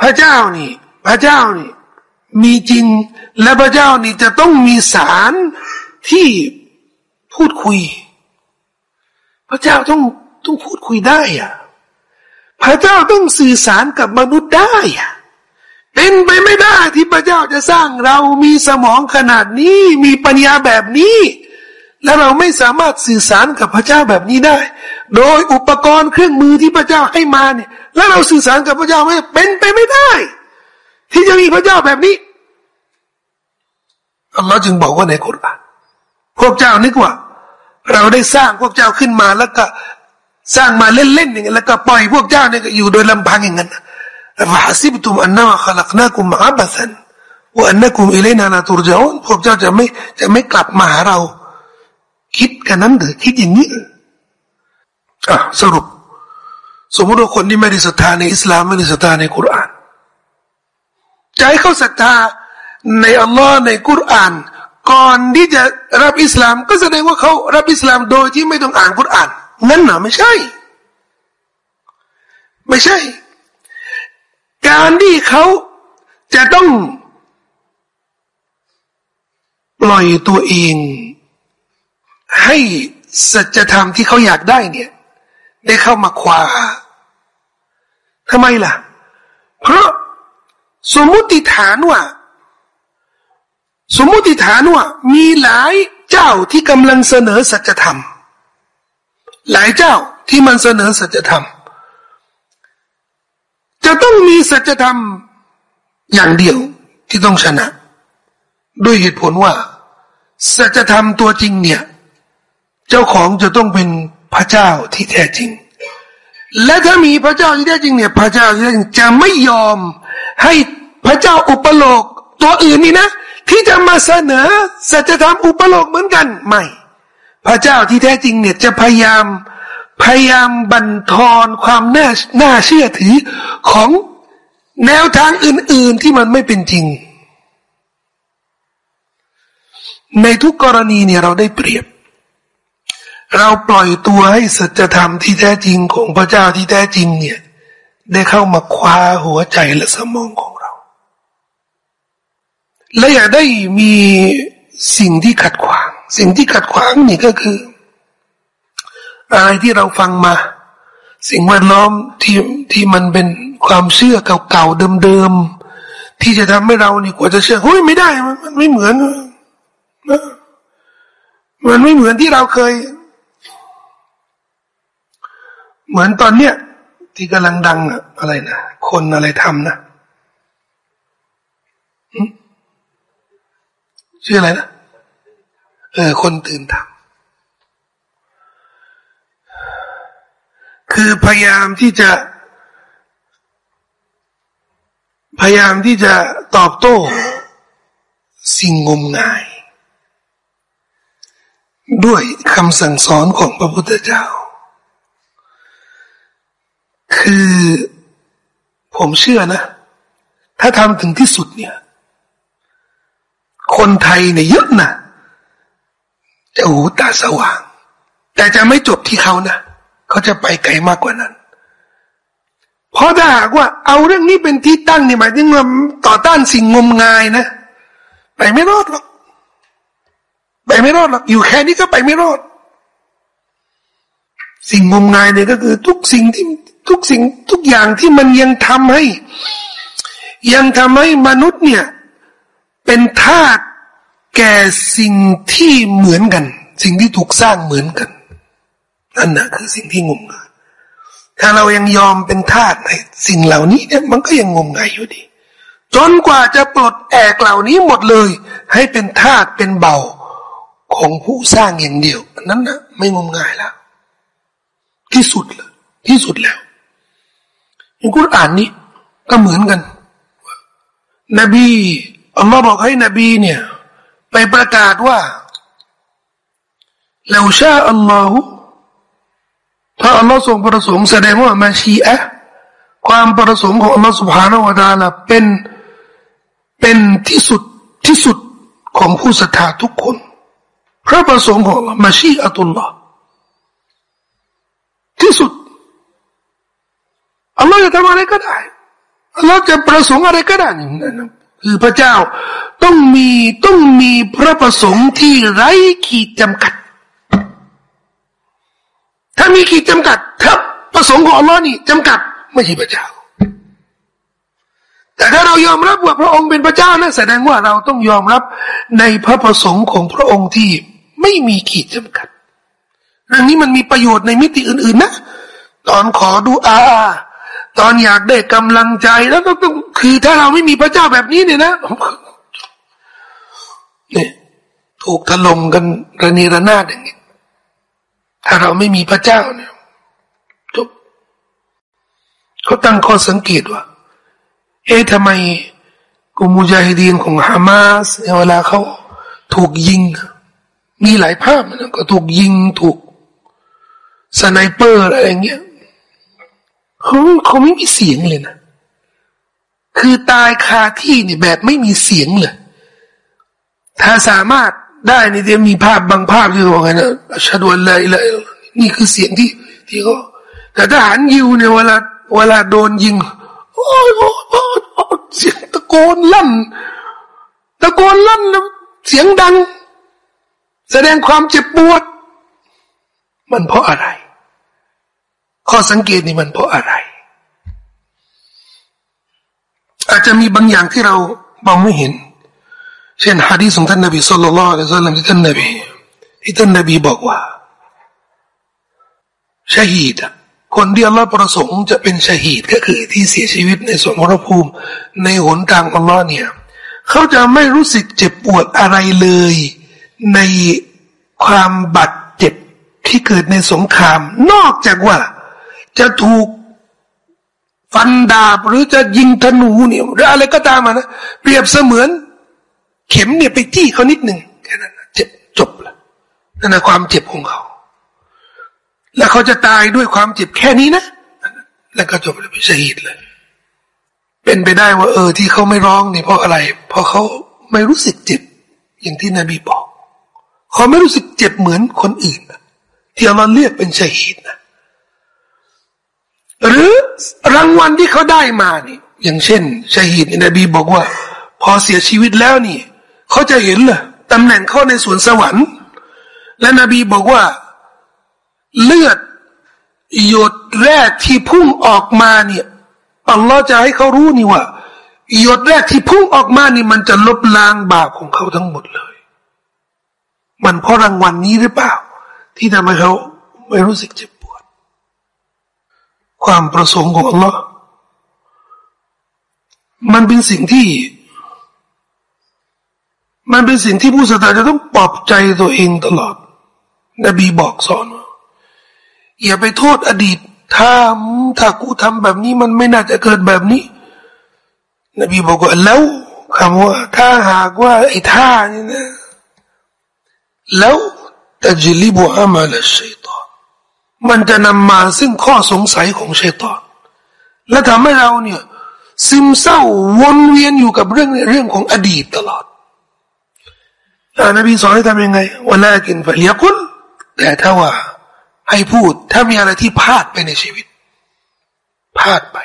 พระเจ้านี่ พระเจ้านี่ มีจริงและพระเจ้านี่จะต้องมีสารที่ พูดคุย พระเจ้าต้องต้องพูดคุยได้อะพระเจ้าต้องสื่อสารกับมนุษย์ได้อะเป็นไปไม่ได้ที่พระเจ้าจะสร้างเรามีสมองขนาดนี้ มีปัญญาแบบนี้ และเราไม่สามารถสื่อสารกับพระเจ้าแบบนี้ได้ โดยอุปกรณ์เครื่องมือที่พระเจ้าให้มาเนี่ย แล้วเราสื่อสารกับพระเจ้าไม่เป็นไปไม่ได้ ที่จะมีพระเจ้าแบบนี้อัลลอฮ์จึงบอกว่าในคุราน พวกเจ้านึกว่า เราได้สร้างพวกเจ้าขึ้นมาแล้วก็สร้างมาเล่นๆอย่างนี้แล้วก็ปล่อยพวกเจ้าเนี่ยอยู่โดยลำพังอย่างนั้นฟาซิบตุมอันนั้นขลักนากุมอาบัสันว่าอันนั้นกุมอิเลนานาตุรจอนพวกเจ้าจะไม่จะไม่กลับมาหาเรา คิดกันนั้นหรือคิดอย่างนี้อะสรุป สมมติว่าคนที่ไม่ได้ศรัทธาในอิสลามไม่ได้ศรัทธาในคุรานใจเขาศรัทธาในอัลลอฮ์ในกุรอาน ก่อนที่จะรับอิสลาม ก็แสดงว่าเขารับอิสลามโดยที่ไม่ต้องอ่านกุรอานงั้นหรอไม่ใช่ ไม่ใช่ การที่เขาจะต้องปล่อยตัวเอง ให้สัจธรรมที่เขาอยากได้เนี่ย ได้เข้ามาคว้าทำไมล่ะ เพราะสมมติฐานว่า สมมติฐานว่ามีหลายเจ้าที่กำลังเสนอสัจธรรม หลายเจ้าที่มันเสนอสัจธรรม จะต้องมีสัจธรรมอย่างเดียวที่ต้องชนะ ด้วยเหตุผลว่า สัจธรรมตัวจริงเนี่ย เจ้าของจะต้องเป็นพระเจ้าที่แท้จริง และถ้ามีพระเจ้าที่แท้จริงเนี่ย พระเจ้าที่แท้จริงจะไม่ยอมให้พระเจ้าอุปโลกตัวอื่นนี่นะ ที่จะมาเสนอสัจธรรมอุปโลกเหมือนกันไม่ พระเจ้าที่แท้จริงเนี่ยจะพยายามพยายามบันทอนความน่าน่าเชื่อถือของแนวทางอื่น ๆที่มันไม่เป็นจริง ในทุกกรณีเนี่ยเราได้เปรียบ เราปล่อยตัวให้สัจธรรมที่แท้จริงของพระเจ้าที่แท้จริงเนี่ย ได้เข้ามาคว้าหัวใจและสมองของ และอย่าได้มีสิ่งที่ขัดขวาง สิ่งที่ขัดขวางนี่ก็คือ อะไรที่เราฟังมา สิ่งแวดล้อมที่ที่มันเป็นความเชื่อเก่าๆเดิมๆที่จะทำให้เรานี่กว่าจะเชื่อเฮ้ยไม่ได้มันไม่เหมือนมันไม่เหมือนที่เราเคย เหมือนตอนเนี้ยที่กำลังดังอะอะไรนะคนอะไรทำนะ ชื่ออะไรนะเออ คนตื่นทำคือพยายามที่จะ พยายามที่จะตอบโต้ สิ่งงมงาย ด้วยคำสั่งสอนของพระพุทธเจ้า คือผมเชื่อนะ ถ้าทำถึงที่สุดเนี่ย คนไทยเนี่ยเยอะนะจะหูตาสว่าง แต่จะไม่จบที่เขานะเขาจะไปไกลมากกว่านั้น เพราะถ้าหากว่า เอาเรื่องนี้เป็นที่ตั้งเนี่ยหมายถึงว่าต่อต้านสิ่งงมงายนะ ไปไม่รอดหรอกไปไม่รอดหรอกอยู่แค่นี้ก็ไปไม่รอด สิ่งงมงายเนี่ยก็คือ ทุกสิ่งที่ทุกสิ่งทุกอย่างที่มันยังทำให้ ยังทำให้มนุษย์เนี่ย เป็นทาสแก่สิ่งที่เหมือนกัน สิ่งที่ถูกสร้างเหมือนกันนั่นนะคือสิ่งที่งมงายถ้าเรายังยอมเป็นทาสในสิ่งเหล่านี้เนี่ยมันก็ยังงมงายอยู่ดี จนกว่าจะปลดแอกเหล่านี้หมดเลย ให้เป็นทาสเป็นเบาของผู้สร้างอย่างเดียวนั้นนะไม่งมงายแล้ว ที่สุดเลยที่สุดแล้วในกุรอานนี้ก็เหมือนกัน นบี อัลลอฮ์บอกให้นบีเนี่ยไปประกาศว่าเลวชาอัลลอฮ์ถ้าอัลลอฮ์ทรงประสงค์แสดงว่ามาชีอะความประสงค์ของอัลลอฮ์สุภฮานาวดาละเป็นเป็นที่สุดที่สุดของผู้ศรัทธาทุกคนพระประสงค์ของมาชีอัตุลลอฮ์ที่สุดอัลลอฮ์จะทำอะไรก็ได้อัลลอฮ์จะประสงค์อะไรก็ได้นั่น คือพระเจ้าต้องมีต้องมีพระประสงค์ที่ไร้ขีดจำกัด ถ้ามีขีดจำกัดถ้าประสงค์ของอัลลอฮ์นี่จำกัด ไม่ใช่พระเจ้า แต่ถ้าเรายอมรับว่าพระองค์เป็นพระเจ้านะแสดงว่าเราต้องยอมรับในพระประสงค์ของพระองค์ที่ไม่มีขีดจำกัดเรื่องนี้มันมีประโยชน์ในมิติอื่น ๆ นะ ตอนขอดูอา ตอนอยากได้กำลังใจแล้วก็ต้องคือถ้าเราไม่มีพระเจ้าแบบนี้เนี่ยนะเนี่ยถูกถล่มกันระนีระนาดอย่างนี้ถ้าเราไม่มีพระเจ้าเนี่ยจบเขาตั้งข้อสังเกตว่า เอ๊ะทำไมกลุ่มมุจาฮิดีนของฮามาสเวลาเขาถูกยิง มีหลายภาพนะก็ถูกยิงถูก sniper อะไรอย่างเงี้ย เขาเขาไม่มีเสียงเลยนะ คือตายคาที่เนี่ยแบบไม่มีเสียงเลย ถ้าสามารถได้นี่จะมีภาพบางภาพที่บอกไงนะชดวนเลยเลยนี่คือเสียงที่ที่เขาแต่ทหารยิวเนี่ยเวลาเวลาโดนยิงโอ้ยโอ้ยเสียงตะโกนลั่น ตะโกนลั่นเสียงดัง แสดงความเจ็บปวด มันเพราะอะไร ข้อสังเกตนี่มันเพราะอะไร อาจจะมีบางอย่างที่เรามองไม่เห็น เช่นฮะดีษของท่านนบีสุลต่านละอัลลอฮฺที่ท่านนบีที่ท่านนบีบอกว่าชาฮีดคนที่อัลลอฮ์ประสงค์จะเป็นชาฮีดก็คือที่เสียชีวิตในสมรภูมิในหนทางอัลลอฮ์เนี่ยเขาจะไม่รู้สึกเจ็บปวดอะไรเลย ในความบาดเจ็บที่เกิดในสงคราม นอกจากว่า จะถูกฟันดาบหรือจะยิงธนูเนี่ยหรืออะไรก็ตามนะเปรียบเสมือน เข็มเนี่ยไปจี้เขานิดหนึ่งแค่นั้นเจ็บจบล้วนั่นนะความเจ็บของเขา แล้วเขาจะตายด้วยความเจ็บแค่นี้นะ แล้วก็จบเลยไม่ใช่หีดเลย เป็นไปได้ว่าเออที่เขาไม่ร้องนี่เพราะอะไร เพราะเขาไม่รู้สึกเจ็บ อย่างที่นบีบอกเขาไม่รู้สึกเจ็บเหมือนคนอื่นนะที่เราเรียกเป็นชาฮีดนะ หรือรางวัลที่เขาได้มานี่อย่างเช่นชาฮีดนบีบอกว่า พอเสียชีวิตแล้วนี่เขาจะเห็นเลยตำแหน่งเขาในสวนสวรรค์ และนบีบอกว่า เลือดหยดแรกที่พุ่งออกมาเนี่ยอัลลอฮ์จะให้เขารู้นี่ว่าหยดแรกที่พุ่งออกมานี่มันจะลบล้างบาปของเขาทั้งหมดเลย มันเพราะรางวัลนนี้หรือเปล่า ที่ทำให้เขาไม่รู้สึกเจ็บ ความประสงค์ของอัลลอฮ์มันเป็นสิ่งที่ มันเป็นสิ่งที่ผู้ศรัทธาจะต้องปลอบใจตัวเองตลอด นบีบอกสอนว่าอย่าไปโทษอดีต ถ้าถ้ากูทำแบบนี้มันไม่น่าจะเกิดแบบนี้ นบีบอกว่าแล้วคำว่าถ้าหากว่าไอ้ท่านี่นะแล้วตจลิบุอามาลชัยตอน มันจะนำมาซึ่งข้อสงสัยของชัยตอน และทำให้เราเนี่ย ซึมเศร้าวนเวียนอยู่กับเรื่องเรื่องของอดีตตลอดอนบีสอนให้ทำยังไงวันแรกกินฝเลียกุลแต่ถ้าว่า ให้พูด ถ้ามีอะไรที่พลาดไปในชีวิตพลาดไป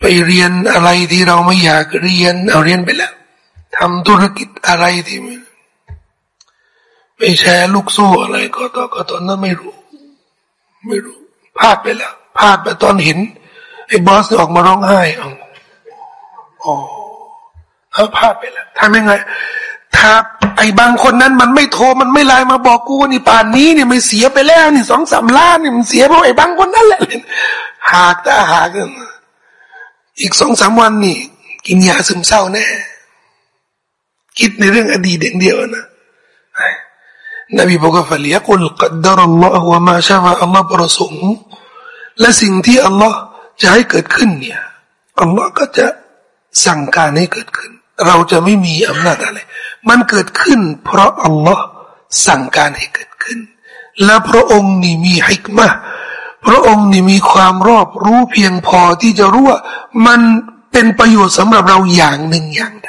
ไปเรียนอะไรที่เราไม่อยากเรียน เอาเรียนไปแล้วทำธุรกิจอะไรที่ไม่ไป แชร์ลูกโซ่อะไร ก็ตอนก็ตอนนั้นไม่รู้ ไม่รู้พลาดไปแล้วพลาดไปตอนเห็นไอ้บอสออกมาร้องไห้อ๋อเอาพลาดไปแล้วทำยังไงถ้าไอ้บางคนนั้นมันไม่โทรมันไม่ไลน์มาบอกกูนี่ป่านนี้เนี่ยมันเสียไปแล้วนี่สองสามล้านนี่มันเสียเพราะไอ้บางคนนั้นแหละหากถ้าหากอีกสองสามวันนี่ กินยาซึมเศร้าแน่ คิดในเรื่องอดีตอย่างเดียวนะ นบีบอกว่าฟลียกุลกัดดารัลลอฮฺวะมาชาว่าอัลลอฮฺประสงค์และสิ่งที่อัลลอฮ์จะให้เกิดขึ้นเนี่ยอัลลอฮ์ก็จะสั่งการให้เกิดขึ้น เราจะไม่มีอำนาจอะไร มันเกิดขึ้น เพราะอัลลอฮ์สั่งการให้เกิดขึ้น และพระองค์นี่มีฮิกมะพระองค์นี่มีความรอบรู้เพียงพอที่จะรู้ว่ามันเป็นประโยชน์สำหรับเราอย่างหนึ่งอย่างใด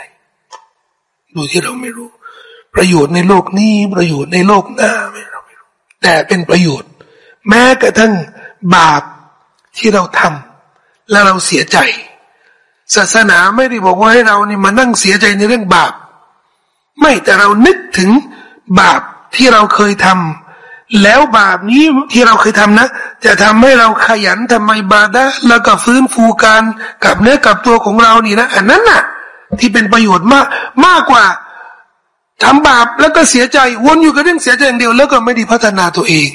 โดยที่เราไม่รู้ ประโยชน์ในโลกนี้ ประโยชน์ในโลกหน้าไม่เราไม่รู้แต่เป็นประโยชน์ แม้กระทั่งบาปที่เราทำและเราเสียใจ ศาสนาไม่ได้บอกว่าให้เรานี่มานั่งเสียใจในเรื่องบาป ไม่แต่เรานึกถึงบาปที่เราเคยทำแล้วบาปนี้ที่เราเคยทำนะ จะทำให้เราขยันทำไมบาดะแล้วก็ฟื้นฟูการกับเนื้อกับตัวของเรานี่นะอันนั้นน่ะ ที่เป็นประโยชน์มากมากกว่า ทำบาปแล้วก็เสียใจวนอยู่กับเรื่องเสียใจอย่างเดียว แล้วก็ไม่ได้พัฒนาตัวเอง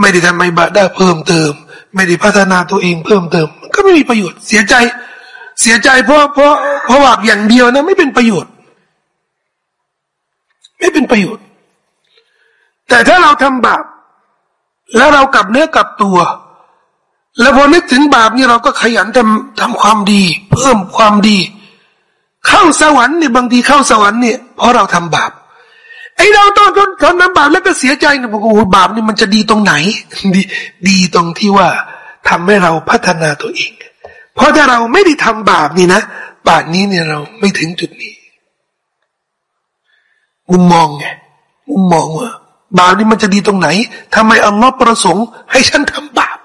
ไม่ได้ทำไมบาดะเพิ่มเติม ไม่ได้พัฒนาตัวเองเพิ่มเติม ก็ไม่มีประโยชน์เสียใจ เสียใจเพราะเพราะเพราะบาปอย่างเดียวนะไม่เป็นประโยชน์ ไม่เป็นประโยชน์ แต่ถ้าเราทำบาปแล้วเรากลับเนื้อกลับตัว แล้วพอนึกถึงบาปนี่เราก็ขยันทำทำความดี เพิ่มความดี เข้าสวรรค์เนี่ยบางทีเข้าสวรรค์เนี่ยเพราะเราทำบาปไอ้เราตอนทนน้ำบาปแล้วก็เสียใจเนี่ยบอกโอ้บาปนี่มันจะดีตรงไหน ดีดีตรงที่ว่าทำให้เราพัฒนาตัวเอง เพราะถ้าเราไม่ได้ทำบาปนี่นะบาปนี้เนี่ยเราไม่ถึงจุดนี้ มุมมองไงมุมมองว่าบาปนี่มันจะดีตรงไหนทำไมอัลลอฮ์ประสงค์ ให้ฉันทำบาป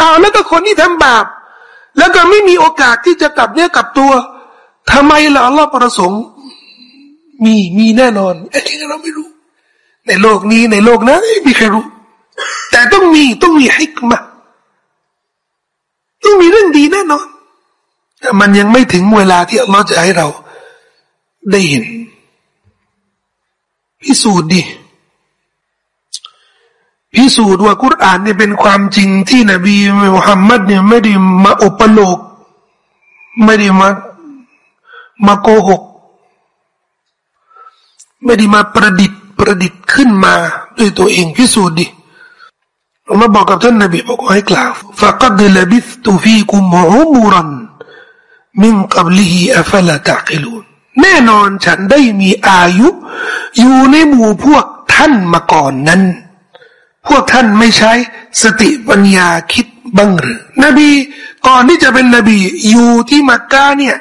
อ้าวแล้วก็คนที่ทำบาป แล้วก็ไม่มีโอกาสที่จะกลับเนื้อกลับตัวทำไมล่ะอัลลอฮ์ประสงค์ มีมีแน่นอนไอ้ที่เราไม่รู้ ในโลกนี้ในโลกนั้นไม่มีใครรู้ แต่ต้องมีต้องมีฮิกมาต้องมีเรื่องดีแน่นอนแต่มันยังไม่ถึงเวลาที่อัลลอฮ์จะให้เราได้เห็นพิสูจน์ดิ พิสูจน์ว่ากุรอานเนี่ยเป็นความจริงที่นบีมุฮัมมัดเนี่ยไม่ได้มาอุปโลกไม่ได้มามาโกหก ไม่ได้มาประดิษฐ์ประดิษฐ์ขึ้นมาด้วยตัวเองพิสูจน์ดิเรามาบอกกับท่านนบีบอกให้กล่าว فقد لبثت فيكم عمرا من قبله أفلا تعقلون แน่นอนฉันได้มีอายุ อยู่ในหมู่พวกท่านมาก่อนนั้น พวกท่านไม่ใช้สติปัญญาคิดบ้างหรือนบีก่อนที่จะเป็นนบีอยู่ที่มักกะเนี่ย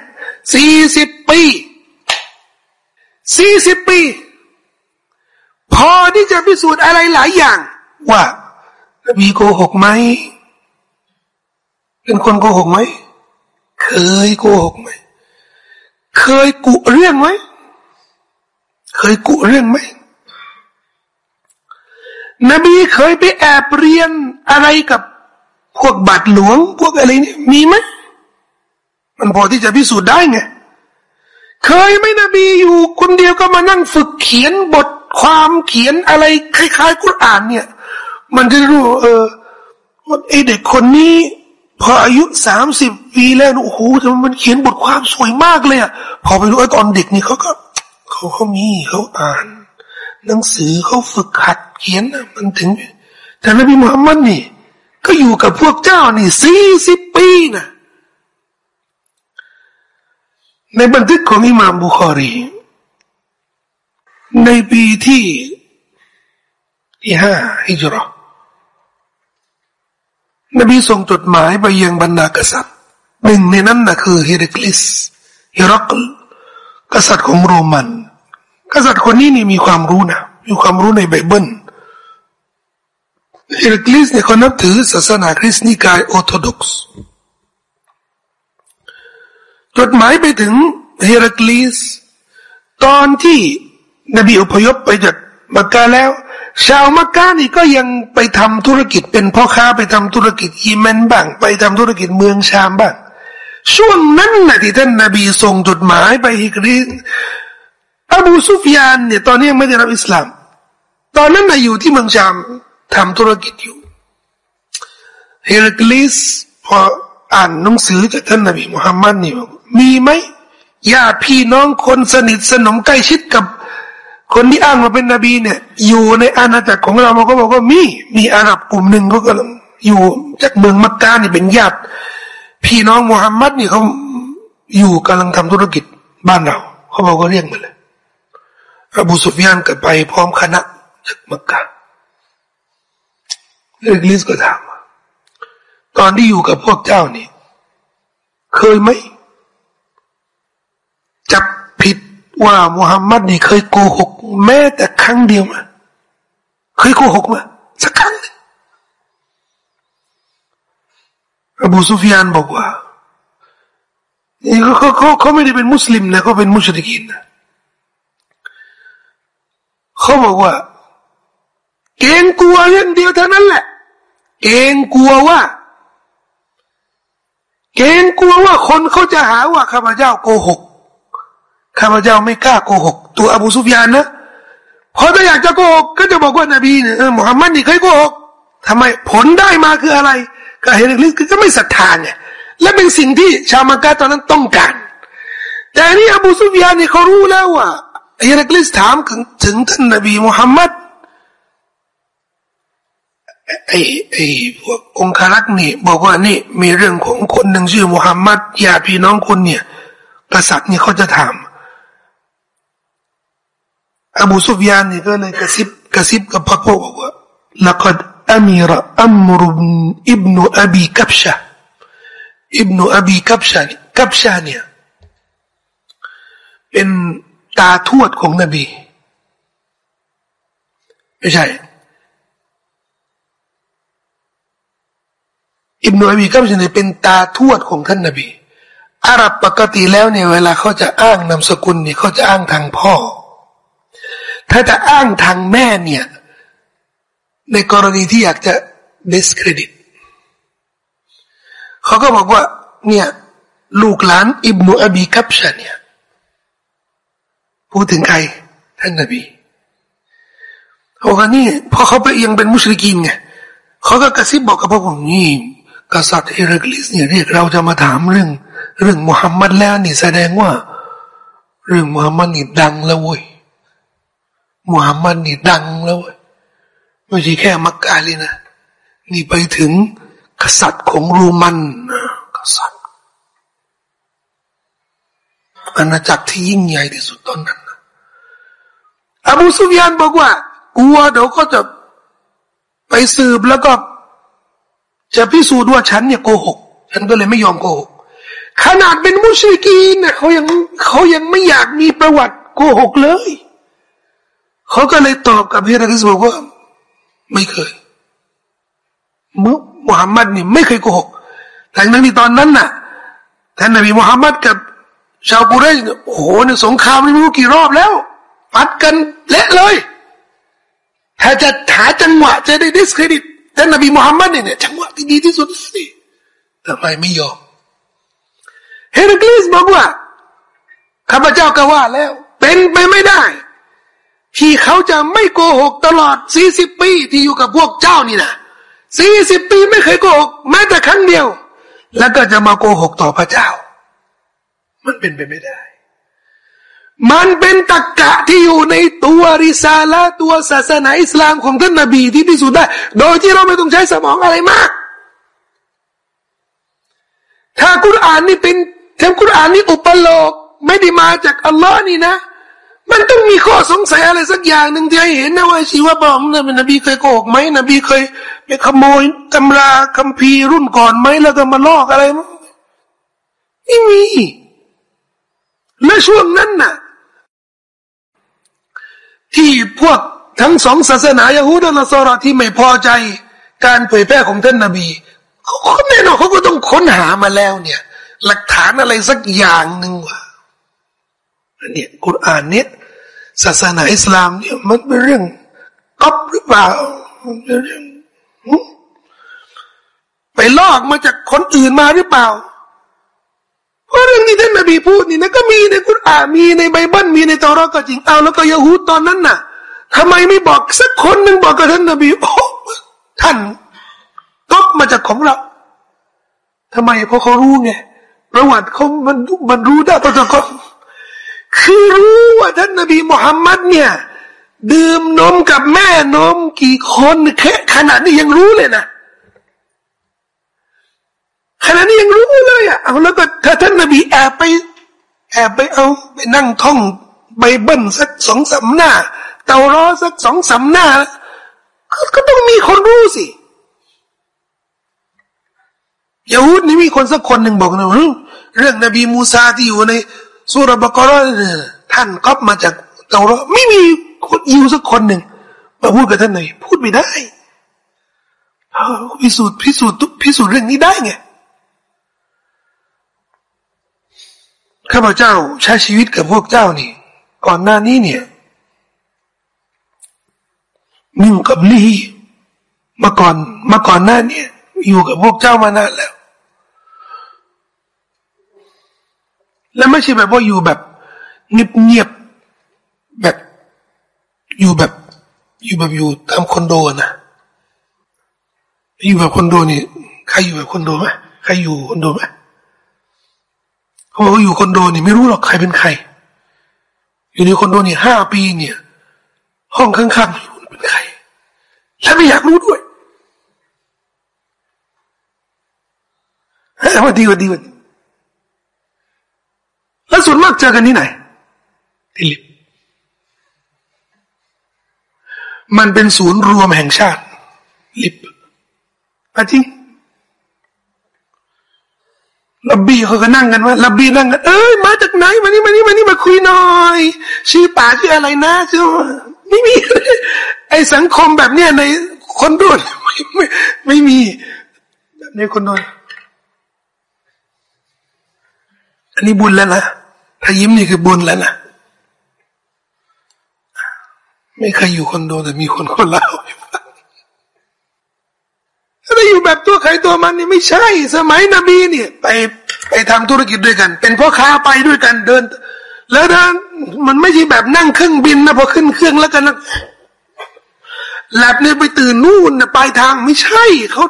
สี่สิบปีสี่สิบปี พอที่จะพิสูจน์อะไรหลายอย่าง ว่า นบีโกหกไหมเป็นคนโกหกไหมเคยโกหกไหมเคยกุเรื่องไหมเคยกุเรื่องไหม นบีเคยไปแอบเรียนอะไรกับพวกบัตรหลวง พวกอะไรนี่มีไหมมันพอที่จะพิสูจน์ได้ไงเคยไหมนบีอยู่คนเดียวก็มานั่งฝึกเขียนบทความเขียนอะไรคล้ายๆกุรอานเนี่ย มันจะรู้ เออว่าไอเด็กคนนี้ พออายุสามสิบปีแล้วโอ้โหทำไมมันเขียนบทความสวยมากเลยอะพอไปรู้ไอ้ตอนเด็กนี่เขาก็เขาเขามีเขาอ่าน หนังสือเขาฝึกขัดเขียนนะมันถึง แต่นบีมุฮัมมัดนี่ ก็อยู่กับพวกเจ้านี่สี่สิบปีนะในบันทึกของอิหม่ามบุคอรี ในปีที่ที่ห้าฮิจรันบีส่งจดหมายไปยังบรรดากษัตริย์หนึ่งในนั้นนะคือเฮเรคลิสเฮรักลกษัตริย์ของโรมัน กษัตริย์คนนี้นี่มีความรู้นะมีความรู้ในไบเบิลเฮเรคลิสเนี่ยเขานับถือศาสนาคริสต์นิกายออร์โธดอกซ์จดหมายไปถึงเฮเรคลิสตอนที่นบีอพยพไปจากมักกะแล้ว ชาวมักกะนี่ก็ยังไปทำธุรกิจเป็นพ่อค้าไปทำธุรกิจเยเมนบ้าง ไปทำธุรกิจเมืองชามบ้าง ช่วงนั้นนะที่ท่านนบีส่งจดหมายไปฮิกรี อบูซุฟยานเนี่ยตอนนี้ยังไม่ได้รับอิสลาม ตอนนั้นนะอยู่ที่เมืองชามทำธุรกิจอยู่เฮรักลิสพออ่านหนังสือจากท่านนบีมุฮัมมัดนี่มีไหมญาติพี่น้องคนสนิทสนมใกล้ชิดกับ คนที่อ้างว่าเป็นนบีเนี่ย อยู่ในอาณาจักรของเราเราก็บอกว่ามีมีอาหรับกลุ่มหนึ่งเขาก็อยู่จากเมืองมักกะนี่เป็นญาติ พี่น้องมุฮัมมัดนี่เขาอยู่กำลังทำธุรกิจบ้านเรา เขาบอกว่าเรียกมาเลย อบูสุฟยานก็ไปพร้อมคณะจากมักกะเอกลิสก็ถามตอนที่อยู่กับพวกเจ้านี่ เคยไหมจับผิดว่ามุฮัมมัดนี่ เคยโกหก แม้แต่ครั้งเดียวมาเคยโกหกมาสักครั้งอบูซุฟยานบอกว่าเขาเขาเขาไม่ได้เป็นมุสลิมนะเขาเป็นมุชริกินนะ เขาบอกว่า เกรงกลัวเรื่องเดียวเท่านั้นแหละ เกรงกลัวว่า เกรงกลัวว่าคนเขาจะหาว่าข้าพเจ้าโกหกข้าพเจ้าไม่กล้าโกหก ตัวอบูซุฟยานนะพอถ้าอยากจะโกหกก็จะบอกว่านบีเนี่ยมุฮัมมัดนี่เคยโกหกทำไมผลได้มาคืออะไร ก็เฮเลลิสก็ไม่ศรัทธาเนี่ยและเป็นสิ่งที่ชาวมักกะตอนนั้นต้องการ แต่นี่อบูซุฟยานเนี่ยเขารู้แล้วว่า อิรักลิสถามถึงท่านนบีมุฮัมมัดไอ้ไอ้พวกองคารักษ์นี่ บอกว่านี่มีเรื่องของคนหนึ่งชื่อมุฮัมมัดญาพี่น้องคนเนี่ย กษัตริย์นี่เขาจะถาม อบูซุฟยานนี่ก็เลยกระซิบกระซิบกับพระพวกบอกว่าลักดอามีระอัมรุบอิบนุอบีกับชะอิบนุอบีกับชะกับชะเนี่ยเป็น ตาทวดของนบี ไม่ใช่ อิบนุอบีกัมชันเป็นตาทวดของท่านนบี อาหรับปกติแล้วเนี่ยเวลาเขาจะอ้างนามสกุลเนี่ยเขาจะอ้างทางพ่อ ถ้าจะอ้างทางแม่เนี่ย ในกรณีที่อยากจะ discredit เขาก็บอกว่า เนี่ย ลูกหลานอิบนุอบีกัมชันเนี่ย พูดถึงใคร ท่านนบีเขาบอกว่านี่พอเขาไปยังเป็นมุสลิมไงเขาก็กระซิบบอกกับพวกผมนี่กษัตริย์เฮรักลิสเนี่ยเรียกเราจะมาถามเรื่อง เรื่องมุฮัมมัดแล้วนี่แสดงว่า เรื่องมุฮัมมัดนี่ดังแล้วเว้ยมุฮัมมัดนี่ดังแล้วเว้ยไม่ใช่แค่มักกะเลยนะนี่ไปถึงกษัตริย์ของโรมันกษัตริย์อาณาจักรที่ยิ่งใหญ่ที่สุดตอนนั้น อบูซุฟยานบอกว่ากลัวเดี๋ยวก็จะไปสืบแล้วก็ จะพิสูจน์ว่าฉันเนี่ยโกหก ฉันก็เลยไม่ยอมโกหก ขนาดเป็นมุชริกีนเนี่ยเขายังเขายังไม่อยากมีประวัติโกหกเลย เขาก็เลยตอบกับพี่รักิสบอกว่า ไม่เคยมุมุฮัมมัดนี่ไม่เคยโกหกแต่นั้นที่ตอนนั้นน่ะท่านนบีมุฮัมมัดกับชาวกุเรชโอ้โหเนี่ยสงครามไม่รู้กี่รอบแล้ว ปัดกันเละเลย ถ้าจะหาจังหวะจะได้ดิสเครดิตท่านนบีมุฮัมมัดเนี่ยจังหวะที่ดีที่สุดสิทำไมไม่ยอมเฮรักลิสบอกว่าข้าพเจ้าก็ว่าแล้ว เป็นไปไม่ได้ ที่เขาจะไม่โกหกตลอดสี่สิบปีที่อยู่กับพวกเจ้านี่นะสี่สิบปีไม่เคยโกหกแม้แต่ครั้งเดียว แล้วก็จะมาโกหกต่อพระเจ้า มันเป็นไปไม่ได้ มันเป็นตรกกะที่อยู่ในตัวริซาละตัวศาสนาอิสลามของท่านนาบีที่พิสูจน์ได้ โดยที่เราไม่ต้องใช้สมองอะไรมาก ถ้ากุรอานนี่เป็นถ้ากุรอานนี่อุปโลกไม่ได้มาจากอัลลอฮ์นี่นะ มันต้องมีข้อสงสัยอะไรสักอย่างหนึ่งที่ให้เห็นนะว่าชีวะบอมนะนบีเคยโกหกไหมนบีเคยไปขโมยตำราคัมภีร์รุ่นก่อนไหมแล้วก็มาลอกอะไรมั้งไม่มีและช่วงนั้นน่ะ ที่พวกทั้งสองศาสนายาฮูดและนสราที่ไม่พอใจ การเผยแพร่ของท่านนาบีเขาแน่นอนเขาก็ต้องค้นหามาแล้วเนี่ย หลักฐานอะไรสักอย่างหนึ่งว่าเนี่ยกุรอานเนี่ยศาสนาอิสลามเนี่ยมันเป็นเรื่องก๊อปหรือเปล่าเป็นเรื่องไปลอกมาจากคนอื่นมาหรือเปล่า เพราะเรื่องที่ท่านนบีพูดนี่นะก็มีในกุรอานมีในไบเบิลมีในตอรอก็จริงเอาแล้วก็ยาฮูดตอนนั้นน่ะทำไมไม่บอกสักคนหนึ่งบอกกับท่านนบีโอ้ท่านก๊อปมาจากของเราทำไมเพราะเขารู้ไงประวัติเขามันมันรู้ได้เพราะเขาคือรู้ว่าท่านนบีมุฮัมมัดเนี่ย ดื่มนมกับแม่นมกี่คนแค่ขนาดนี้ยังรู้เลยนะ ขนาดนี้ยังรู้เลยอะเอาแล้วก็ถ้าท่านนบีแอบไป แอบไปเอาไปนั่งท่องไบเบิลสักสองสามหน้า เตารอสักสองสามหน้า ก็ต้องมีคนรู้สิยาฮูดนี่มีคนสักคนหนึ่งบอกนะเรื่องนบีมูซาที่อยู่ในสุรบกรท่านก๊อปมาจากเตารอไม่มีคนยิวสักคนหนึ่งมาพูดกับท่านไหนพูดไม่ได้พิสูจน์พิสูจน์พิสูจน์เรื่องนี้ได้ไง ข้าพเจ้าใช้ชีวิตกับพวกเจ้านี่ ก่อนหน้านี้เนี่ยมิงกับลีมาก่อนมาก่อนหน้านี้อยู่กับพวกเจ้ามานานแล้ว และไม่ใช่แบบว่าอยู่แบบเงียบๆแบบอยู่แบบ อยู่แบบอยู่ตามคอนโดนะอยู่แบบคอนโดนี่ใครอยู่แบบคอนโดไหมใครอยู่คอนโดไหม บอกว่าอยู่คอนโดนี่ไม่รู้หรอกใครเป็นใคร อยู่ในคอนโดนี่ห้าปีเนี่ย ห้องข้างๆอยู่เป็นใคร และไม่อยากรู้ด้วยวันดีวันดีวันแล้วส่วนมากเจอกันที่ไหนที่ลิบมันเป็นศูนย์รวมแห่งชาติ ลิบจริง ลับบีเขาก็นั่งกันว่าลับบีนั่งกันเอ้ยมาจากไหนมานี่มานี่มานี่มาคุยหน่อย ชื่อป่าชื่ออะไรนะชื่อไม่มี ไอสังคมแบบเนี้ยในคนรุ่นไม่ไม่ไม่มีนี่คนโดนอันนี้บุญแล้วนะถ้ายิ้มนี่คือบุญแล้วนะไม่เคยอยู่คนโดแต่มีคนคนเล่า ถ้อยู่แบบตัวใครตัวมันนี่ไม่ใช่ สมัยนบีเนี่ย ไปไปทำธุรกิจด้วยกัน เป็นพ่อค้าไปด้วยกันเดิน แล้วนะมันไม่ใช่แบบนั่งเครื่องบินนะพอขึ้นเครื่องแล้วกันหลับเนี่ยไปตื่นนู่นนะปลายทางไม่ใช่เขา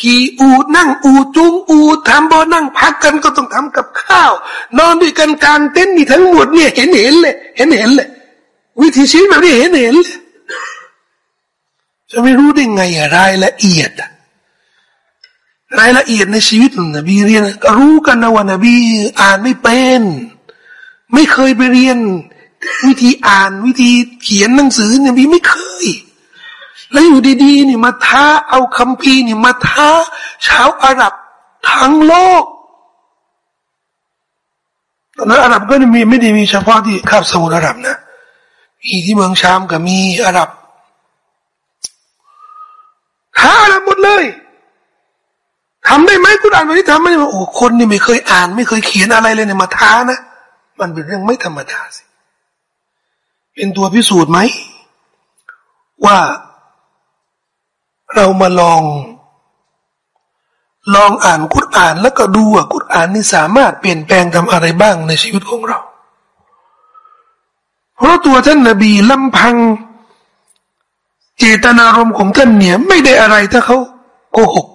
ขี่อูดนั่งอูจุงอูทำบ่อนั่งพักกันก็ต้องทำกับข้าว นอนด้วยกันกลางเต็นท์นี่ทั้งหมดเนี่ยเห็นเห็นเลย เห็นเห็นเลย วิธีชีวิตแบบนี้เห็นเห็นเลยจะไม่รู้ได้ไงอะรายละเอียดอะ รายละเอียดในชีวิตนบีเรียนก็รู้กันนะว่านบีอ่านไม่เป็น ไม่เคยไปเรียน วิธีอ่านวิธีเขียนหนังสือนบีไม่เคย แล้วอยู่ดีๆนี่มาท้าเอาคำพีนี่มาท้าชาวอาหรับทั้งโลกตอนนั้นอาหรับก็มีไม่ได้มีเฉพาะที่คาบสมุทรอาหรับนะมีที่เมืองชามก็มีอาหรับท้าอาหรับหมดเลย ทำได้ไหมคุณอ่านวันนี้ทำไม่ได้โอ้คนนี่ไม่เคยอ่าน ไม่เคยเขียนอะไรเลยเนี่ยมาท้านะมันเป็นเรื่องไม่ธรรมดาสิเป็นตัวพิสูจน์ไหม ว่าเรามาลอง ลองอ่านกุรอาน แล้วก็ดูว่ากุรอานนี่สามารถเปลี่ยนแปลงทำอะไรบ้างในชีวิตของเรา เพราะตัวท่านนบีลำพัง เจตนารมณ์ของท่านเนี่ย ไม่ได้อะไรถ้าเขาโกหก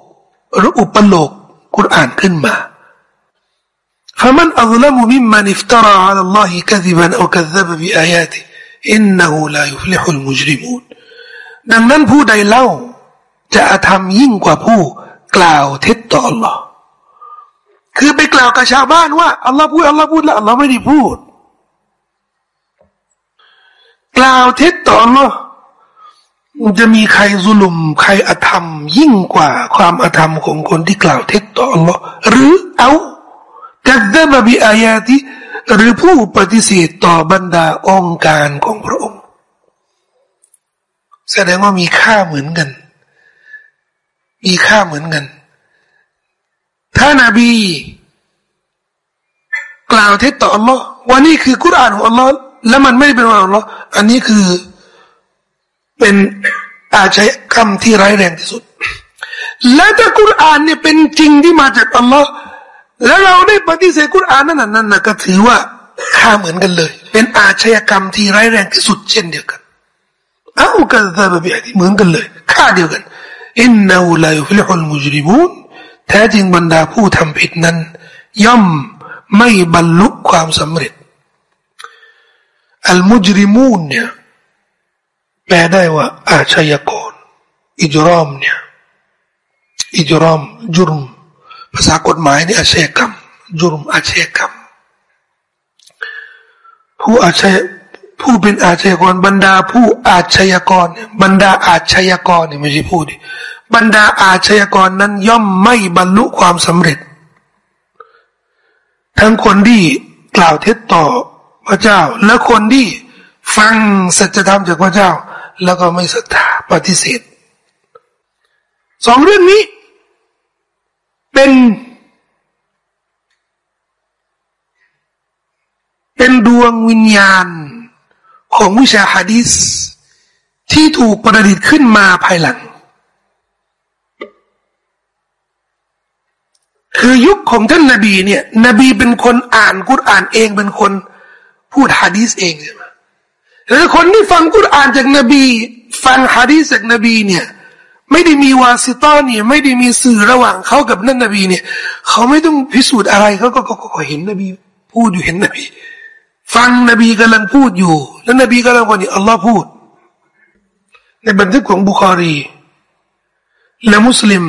หรืออุปโลกกุรอานขึ้นมา فمن أظلم ممن افترى على الله كذبا أو كذب بآياته إنه لا يفلح المجرمون ดังนั้นผู้ใดเล่าจะทำยิ่งกว่าผู้กล่าวเท็จต่อ Allah คือไปกล่าวกับชาวบ้านว่าอัลลอฮ์พูดอัลลอฮ์พูดแล้วอัลลอฮ์ไม่ได้พูด กล่าวเท็จต่อ Allah จะมีใครซุลุมใครอธรรม ยิ่งกว่าความอธรรมของคนที่กล่าวเท็จต่อ Allah หรือเอากัดบบิอายาติหรือผู้ปฏิเสธต่อบรรดาองค์การของพระองค์ แสดงว่ามีค่าเหมือนกัน มีค่าเหมือนกัน ถ้านาบี กล่าวเท็จต่ออัลลอฮ์ว่านี่คือกุรอานของอัลลอฮ์แล้วมันไม่เป็นของอัลลอฮ์อันนี้คือ เป็นอาชญากรรมที่ร้ายแรงที่สุด และถ้ากุรอานเนี่ยเป็นจริงที่มาจากอัลลอฮ์แล้วเราได้ปฏิเสธกุรอานนั่นนั่นน่ะก็ถือว่าค่าเหมือนกันเลย เป็นอาชญากรรมที่ร้ายแรงที่สุดเช่นเดียวกันเอ้ากันซาบะบีเหมือนกันเลยค่าเดียวกันอินนาอูลายุฟิลฮุลมุจริบูนแท้จริงบรรดาผู้ทำผิดนั้น ย่อมไม่บรรลุความสำเร็จอัลมุจริมูนเนี่ย แปลได้ว่า อาชญากร อิจรอมเนี่ย อิจรอม จุรม ภาษากฎหมายนี่อาชญากรรม จุรมอาชญากรรม ผู้อาชญผู้เป็นอาชญากร บรรดาผู้อาชญากร บรรดาอาชญากรเนี่ยไม่ใช่ผู้ดิบรรดาอาชญากรนั้นย่อมไม่บรรลุความสำเร็จ ทั้งคนที่กล่าวเท็จต่อพระเจ้าและคนที่ ฟังสัจธรรมจากพระเจ้า แล้วก็ไม่ศรัทธาปฏิเสธสองเรื่องนี้ เป็น เป็นดวงวิญญาณของวิชาฮะดิษที่ถูกประดิษฐ์ขึ้นมาภายหลัง คือยุคของท่านนาบีเนี่ย นบีเป็นคนอ่านกุรอานเองเป็นคนพูดฮะดีษเองใช่ไหม แล้วคนที่ฟังกุรอานจากนบี ฟังฮะดีษจากนบีเนี่ยไม่ได้มีวาสิตอเนี่ยไม่ได้มีสื่อระหว่างเขากับนั่นนบีเนี่ยเขาไม่ต้องพิสูจน์อะไรเขาก็ก็เห็นนบี พูดอยู่เห็นนบี ฟังนบีกำลังพูดอยู่ แล้วนบีกำลังว่านี่อัลลอฮ์พูด ในบันทึกของบุคารี และมุสลิม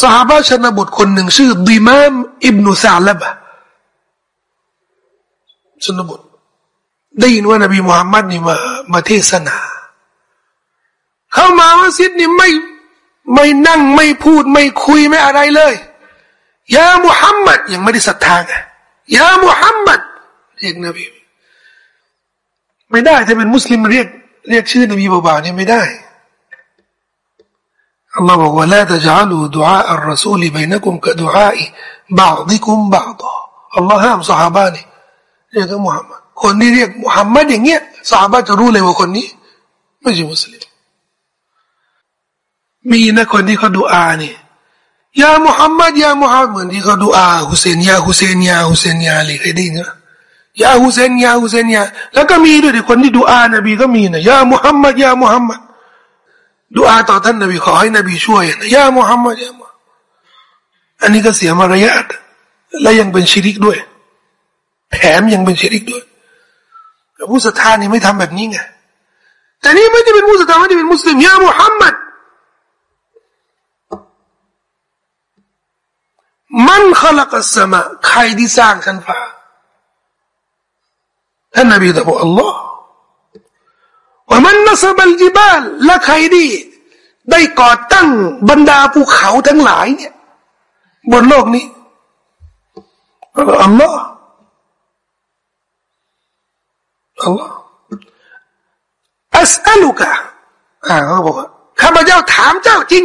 สหายชนบทคนหนึ่งชื่อดิมามอิบนุซาลบะชนบท ได้ยินว่านบีมุฮัมมัดนี่มามาเทศนา เข้ามามัสยิดนี่ไม่ไม่นั่งไม่พูดไม่คุยไม่อะไรเลยยามุฮัมมัดยังไม่ได้ศรัทธาไงยามุฮัมมัดเรียกนบีไม่ได้ถ้าเป็นมุสลิมเรียกเรียกชื่อนบีบ่าๆเนี่ยไม่ได้อัลลอฮ์บอกว่าละตจาลูดุอาอัลรอซูลบนกุมกับดุอาอิบาดิกุมบาดออัลลอฮ์ห้ามสหายนี่เรียกมุฮัมมัด คนที่เรียกมุฮัมมัดอย่างเงี้ยสหายจะรู้เลยว่าคนนี้ ไม่ใช่มุสลิม มีนะคนที่เขาดูอานี่ยามุฮัมมัดยามุฮัมมัดเหมือนที่เขาดูอาฮุเซนยาฮุเซนยาฮุเซนยาเลยเคยได้ยินไหมยาฮุเซนยาฮุเซนยาแล้วก็มีด้วยคนที่ดูอานบีก็มีนะยามุฮัมมัดยามุฮัมมัดดูอาต่อท่านนบีขอให้นบีช่วยนะยามุฮัมมัดยามุอันนี้ก็เสียมารยาทและยังเป็นชิริกด้วย แถมยังเป็นชิริกด้วย ผู้ศรัทธานี่ไม่ทำแบบนี้ไงแต่นี่ไม่ได้เป็นผู้ศรัทธาไม่ได้เป็นมุสลิมยามุฮัมมัดมันขลักสมาใครที่สร้างชั้นฟ้าท่านนบีตรัสอัลลอฮ์ว่ามันนัสบัลจิบาลและใครที่ได้ก่อตั้งบรรดาภูเขาทั้งหลายเนี่ย บนโลกนี้อัลลอฮ์ อัลลอฮ์อัสอัลุกะอ่าเขาบอกว่าข้าพเจ้าถามเจ้าจริง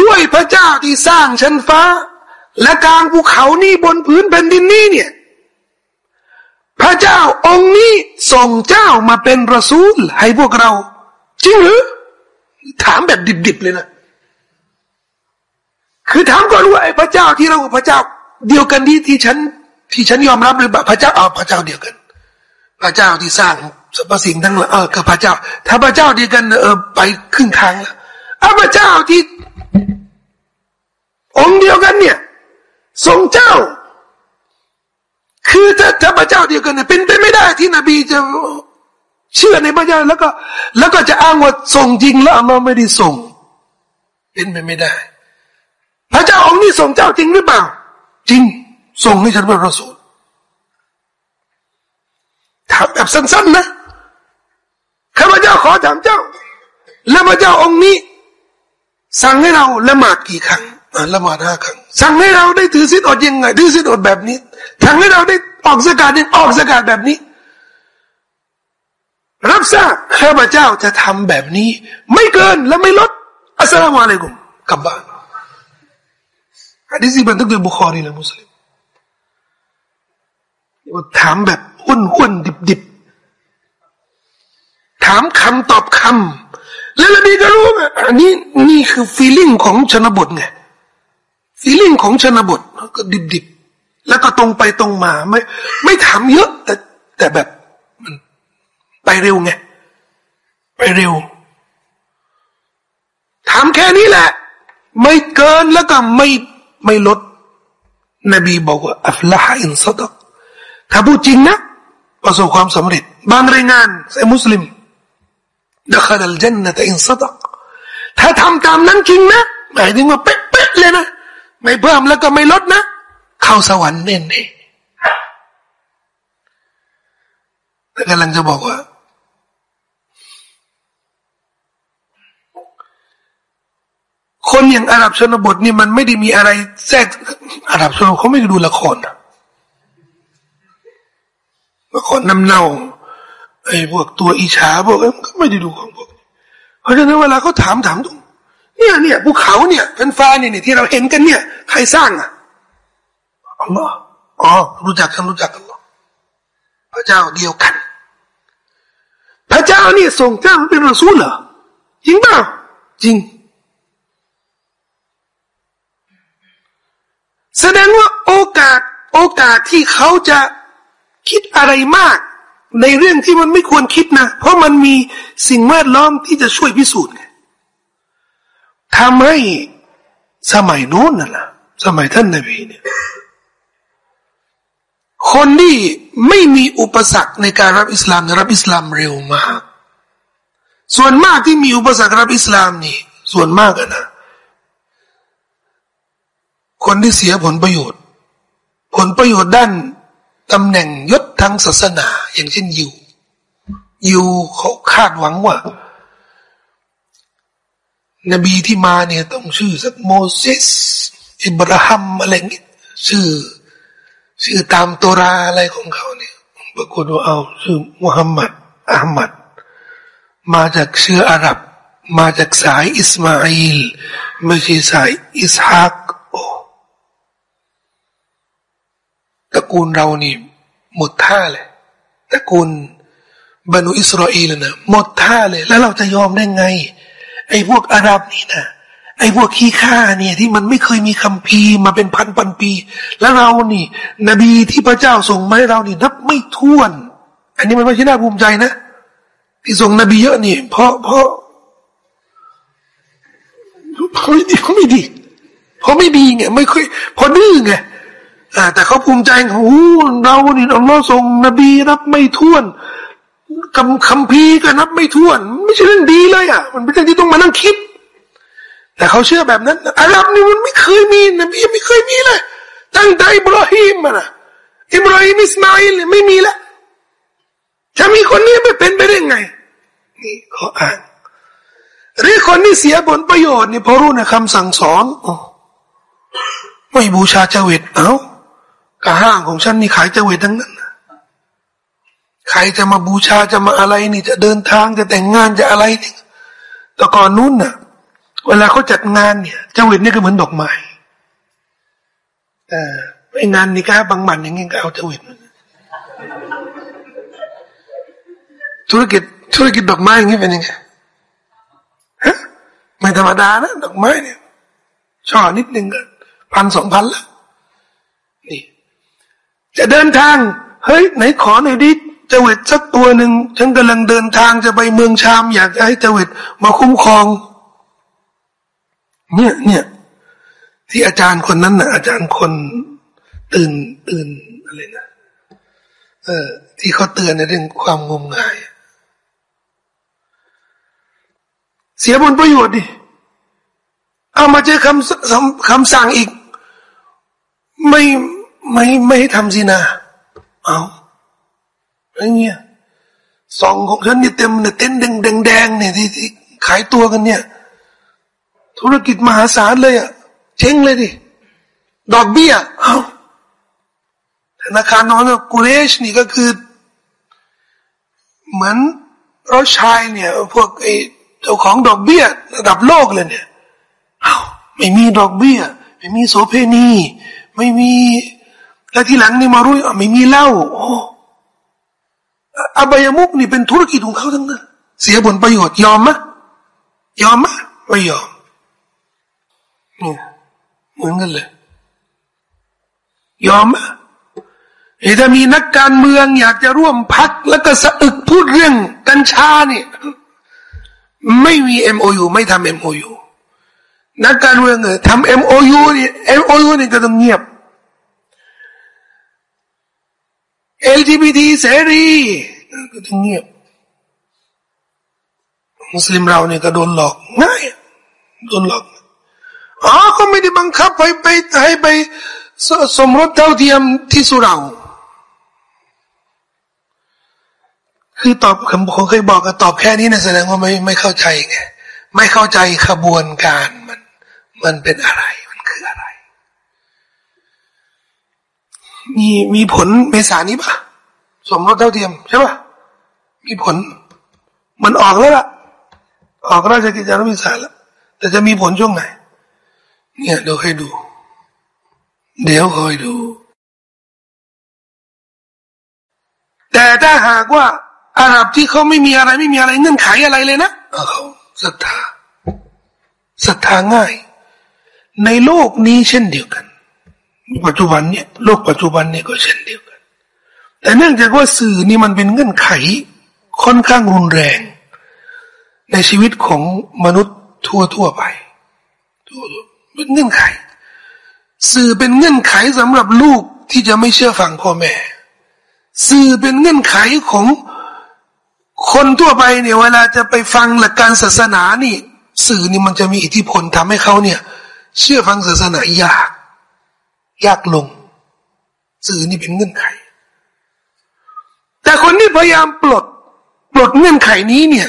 ด้วยพระเจ้าที่สร้างชั้นฟ้า และกลางภูเขานี่บนพื้นแผ่นดินนี้เนี่ย พระเจ้าองค์นี้ส่งเจ้ามาเป็นรสูลให้พวกเรา จริงหรือ ถามแบบดิบๆเลยนะ คือถามก่อนว่าไอ้พระเจ้าที่เราพระเจ้าเดียวกันที่ที่ฉัน ที่ฉันยอมรับหรือเปล่าพระเจ้าเอาพระเจ้าเดียวกัน พระเจ้าที่สร้างสรรพสิ่งทั้งหลายเออกับพระเจ้า ถ้าพระเจ้าดีกันเออไปครึ่งทางแล้วพระเจ้าที่ องค์เดียวกันเนี่ยทรงเจ้า คือถ้าถ้าพระเจ้าเดียวกันเนี่ยเป็นไปไม่ได้ที่นบีจะเชื่อในพระเจ้าแล้วก็ แล้วก็จะอ้างว่าทรงจริงแล้วอัลลอฮ์ไม่ได้ส่ง เป็นไปไม่ได้ พระเจ้าองค์นี้ส่งเจ้าจริงหรือเปล่า จริงส่งให้ฉันเป็นรอสูล ถามแบบสั้น ๆ นะข้าพเจ้าขอถามเจ้าแล้วพระเจ้าองค์นี้ สั่งให้เราละหมาดกี่ครั้งละหมาดห้าครั้งสั่งให้เราได้ถือศีลอดยังไงถือศีลอดแบบนี้สั่งให้เราได้ออกสกาดยังออกสกาดแบบนี้ รับทราบข้าพเจ้าจะทำแบบนี้ ไม่เกินและไม่ลดอัสสลามุอะลัยกุมกลับบ้านอันนี้สิบันทึกโดยบุคอรีและมุสลิมถามแบบ หุ่นหุ่นดิบดิบถามคำตอบคำแล้วนบีก็รู้ไงอันนี้นี่คือฟีลิ่งของชนบทไงฟีลิ่งของชนบทก็ดิบดิบแล้วก็ตรงไปตรงมา ไม่ ไม่ถามเยอะ แต่แต่แบบมันไปเร็วไงไปเร็วถามแค่นี้แหละ ไม่เกินแล้วก็ไม่ไม่ลด นบีบอกว่าอัฟละฮอินซัดถ้าพูดจริงนะ ประสบความสำเร็จ บางรายงานใส่มุสลิมดัคดัลจันนะแต่อินซัดถ้าทำตามนั้นจริงนะหมายถึงว่าเป๊ะๆเลยนะ ไม่เพิ่มแล้วก็ไม่ลดนะ เข้าสวรรค์แน่ๆแต่กำลังจะบอกว่า คนอย่างอาหรับชนบทนี่มันไม่ได้มีอะไรแทรกอาหรับชนบทเขาไม่ได้ดูละครละ ครน้ำเน่าไอ้พวกตัวอิชาพวกก็ไม่ได้ดูของพวก เพราะฉะนั้นเวลาเขาถามถามตรงเนี่ยเนี่ยภูเขาเนี่ยเป็นฟ้าเนี่ยที่เราเห็นกันเนี่ย ใครสร้างอะอัลลอฮ์อ๋อรู้จักกันรู้จักกันหรอพระเจ้าเดียวกัน พระเจ้าเนี่ยส่งเจ้าเป็นรอซูลเหรอจริงเปล่าจริง แสดงว่าโอกาส โอกาสที่เขาจะ คิดอะไรมาก ในเรื่องที่มันไม่ควรคิดนะ เพราะมันมีสิ่งแวดล้อมที่จะช่วยพิสูจน์ไงทำให้สมัยโน้นน่ะนะสมัยท่านนบีเนี่ยคนที่ไม่มีอุปสรรคในการรับอิสลามรับอิสลามเร็วมาก ส่วนมากที่มีอุปสรรครับอิสลามนี่ ส่วนมากนะ คนที่เสียผลประโยชน์ ผลประโยชน์ด้าน ตำแหน่งยศทางศาสนา อย่างเช่นยูยูเขาคาดหวังว่า นบีที่มาเนี่ยต้องชื่อสักโมเสสอิบราฮัมอะไรเงี้ยชื่อชื่อตามตัวราอะไรของเขาเนี่ยปรากฏว่าเอาชื่อมุฮัมมัดอามัดมาจากเชื้ออาหรับ มาจากสายอิสมาอิลไม่ใช่สายอิสฮากโอ ตระกูลเรานี่ หมดท่าเลยตระกูลบรรดอิสราเอลนะหมดท่าเลย แล้วเราจะยอมได้ไง ไอ้พวกอาหรับนี่นะไอ้พวกขี้ข้าเนี่ย ที่มันไม่เคยมีคำพีมาเป็นพันพันปี แล้วเรานี่ นบีที่พระเจ้าส่งมาให้เรานี่นับไม่ถ้วน อันนี้มันไม่ใช่น่าภูมิใจนะที่ส่งนบีเยอะนี่ เพราะเพราะเพราะไม่ดีเพราะไม่ดี เพราะไม่ดีไงไม่เคยเพราะดื้อไง แต่เขาภูมิใจโอ้เรานี่อัลลอฮ์ส่งนบีนับไม่ถ้วนคำคำพีก็นับไม่ถ้วน ไม่ใช่เรื่องดีเลยอะ มันเป็นเรื่องที่ต้องมานั่งคิด แต่เขาเชื่อแบบนั้นอาหรับนี่มันไม่เคยมีนบีไม่เคยมีเลยตั้งแต่อิบราฮิมนะอิบราฮิมอิสมาอิลไม่มีแล้วจะมีคนนี้ไปเป็นไปได้ไง นี่เขาอ่านหรือคนที่เสียผลประโยชน์นี่พอรู้ในคำสั่งสอนไม่บูชาเจวิตเอา้า กระห้างของฉันนี่ขายเจวิตทั้งนั้นใครจะมาบูชาจะมาอะไรนี่จะเดินทางจะแต่งงานจะอะไรนี่แต่ก่อนนู้นน่ะ เวลาเขาจัดงานเนี่ยเจวิตนี่ก็เหมือนดอกไม้แต่ไองานนี่ก้าบางมันอย่างเงี้ยก็เอาเจวิตธุรกิจธุรกิจดอกไม้อย่างงี้เป็นยังไงฮะไม่ธรรมดานะดอกไม้เนี่ยช่อนิดนึงก็พันสองพันละ จะเดินทาง เฮ้ย ไหนขอหน่อยดิเจวิตสักตัวหนึ่งฉันกำลังเดินทางจะไปเมืองชาม อยากให้เจวิตมาคุ้มครอง เนี่ยเนี่ยที่อาจารย์คนนั้นนะ่ะอาจารย์คนตื่นตื่นอะไรนะเออ ที่เขาเตือนในเรื่องความงมงาย เสียผลประโยชน์ดิเอามาเจอคำคำสั่งอีก ไม่ ไม่ไม่ให้ทำสินะเอาอะไรเงี้ยสองของฉันเนี่ยเต็มเนี่ยเต้นแดงแดงแดงเนี่ยที่ที่ขายตัวกันเนี่ย ธุรกิจมหาศาลเลยอะเจ๊งเลยดิดอกเบี้ยเอาธนาคารนอนกูเรชนี่ก็คือ เหมือนรถชายเนี่ย พวกไอเจ้าของดอกเบี้ย ระดับโลกเลยเนี่ยเอาไม่มีดอกเบี้ย ไม่มีโสเพณี ไม่มี แล้วทีหลังนี่มารู้ไม่มีเหล้าโอ้อบายมุกนี่เป็นธุรกิจของเขาทั้งนั้นเสียผลประโยชน์ยอมไหมยอมไหมไม่ยอมนี่เหมือนกันเลย ยอมไหมถ้ามีนักการเมืองอยากจะร่วมพักแล้วก็สะอึกพูดเรื่องกัญชาเนี่ยไม่มี MOU ไม่ทำ MOU นักการเมืองเออทำ MOU นี่ MOU นี่ก็ต้องเงียบ LGBT เสรีก็ต้องเงียบมุสลิมเราเนี่ยก็โดนหลอกง่ายโดนหลอกอ๋อก็ไม่ได้บังคับไปไปให้ไปสมรสเท่าเทียมที่สุราคือตอบคำผมเคยบอกก็ตอบแค่นี้นะแสดงว่าไม่ไม่เข้าใจไงไม่เข้าใจขบวนการมัน มันเป็นอะไรมันคืออะไร มีมีผลเมษานี้ปะสมรสเท่าเทียมใช่ปะมีผล มันออกแล้วล่ะ ออกราชกิจจานุพิสาแล้วแต่จะมีผลช่วงไหน เนี่ยเดี๋ยวให้ดู เดี๋ยวคอยดู แต่ถ้าหากว่าอาหรับที่เขาไม่มีอะไรไม่มีอะไรเงื่อนไขอะไรเลยนะเขาศรัทธาศรัทธาง่าย ในโลกนี้เช่นเดียวกัน ปัจจุบันเนี่ยโลกปัจจุบันเนี่ยก็เช่นเดียวกัน แต่เนื่องจากว่าสื่อนี่มันเป็นเงื่อนไขค่อนข้างรุนแรง ในชีวิตของมนุษย์ทั่วทั่วไปทั่วเป็นเงื่อนไข สื่อเป็นเงื่อนไขสำหรับลูกที่จะไม่เชื่อฟังพ่อแม่ สื่อเป็นเงื่อนไขของคนทั่วไปเนี่ยเวลาจะไปฟังหลักการศาสนานี่ สื่อนี่มันจะมีอิทธิพลทำให้เขาเนี่ย เชื่อฟังศาสนายาก ยากลง สื่อนี่เป็นเงื่อนไข แต่คนที่พยายามปลด ปลดเงื่อนไขนี้เนี่ย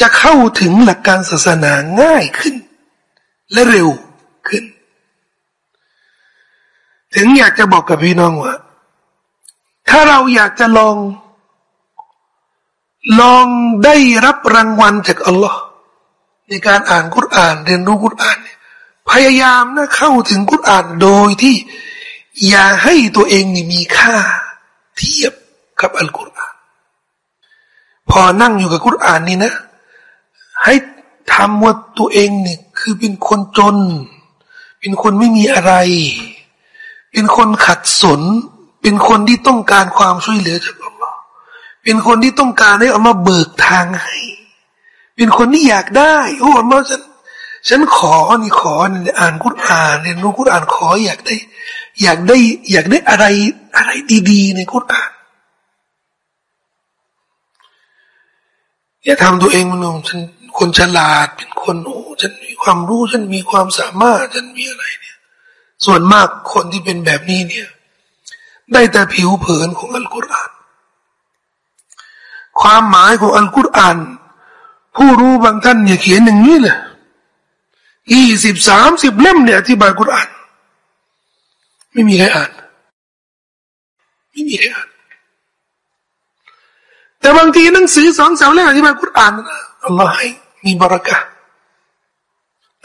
จะเข้าถึงหลักการศาสนาง่ายขึ้น และเร็วขึ้น ถึงอยากจะบอกกับพี่น้องว่า ถ้าเราอยากจะลอง ลองได้รับรางวัลจากอัลลอฮ์ในการอ่านกุรอาน เรียนรู้กุรอาน พยายามนะเข้าถึงกุรอานโดยที่ อย่าให้ตัวเองนี่มีค่า เทียบกับอัลกุรอานพอนั่งอยู่กับกุรอานนี่นะ ให้ทำว่าตัวเองเนี่ยคือเป็นคนจน เป็นคนไม่มีอะไร เป็นคนขัดสน เป็นคนที่ต้องการความช่วยเหลือจากอัลลอฮ์เป็นคนที่ต้องการให้อัลลอฮ์เบิกทางให้ เป็นคนที่อยากได้โอ้อัลลอฮ์ฉัน ฉันขอนี่ขอนี่อ่านกุรอานเรียนรู้กุรอานขออยากได้ อยากได้ อยากได้อะไรอะไรดีๆ ในกุรอานอย่าทำตัวเองมันฉันคนฉลาดเป็นคนโอ้ฉันมีความรู้ฉันมีความสามารถฉันมีอะไรเนี่ย ส่วนมากคนที่เป็นแบบนี้เนี่ย ได้แต่ผิวเผินของอัลกุรอาน ความหมายของอัลกุรอาน ผู้รู้บางท่านเนี่ยเขียนอย่างนี้เลย ยี่สิบสามสิบเล่มเนี่ยอธิบายกุรอาน ไม่มีใครอ่าน ไม่มีใครอ่าน แต่บางทีหนังสือสองสามเล่มอธิบายกุรอานนะอัลลอฮ์ให้มีบารักะ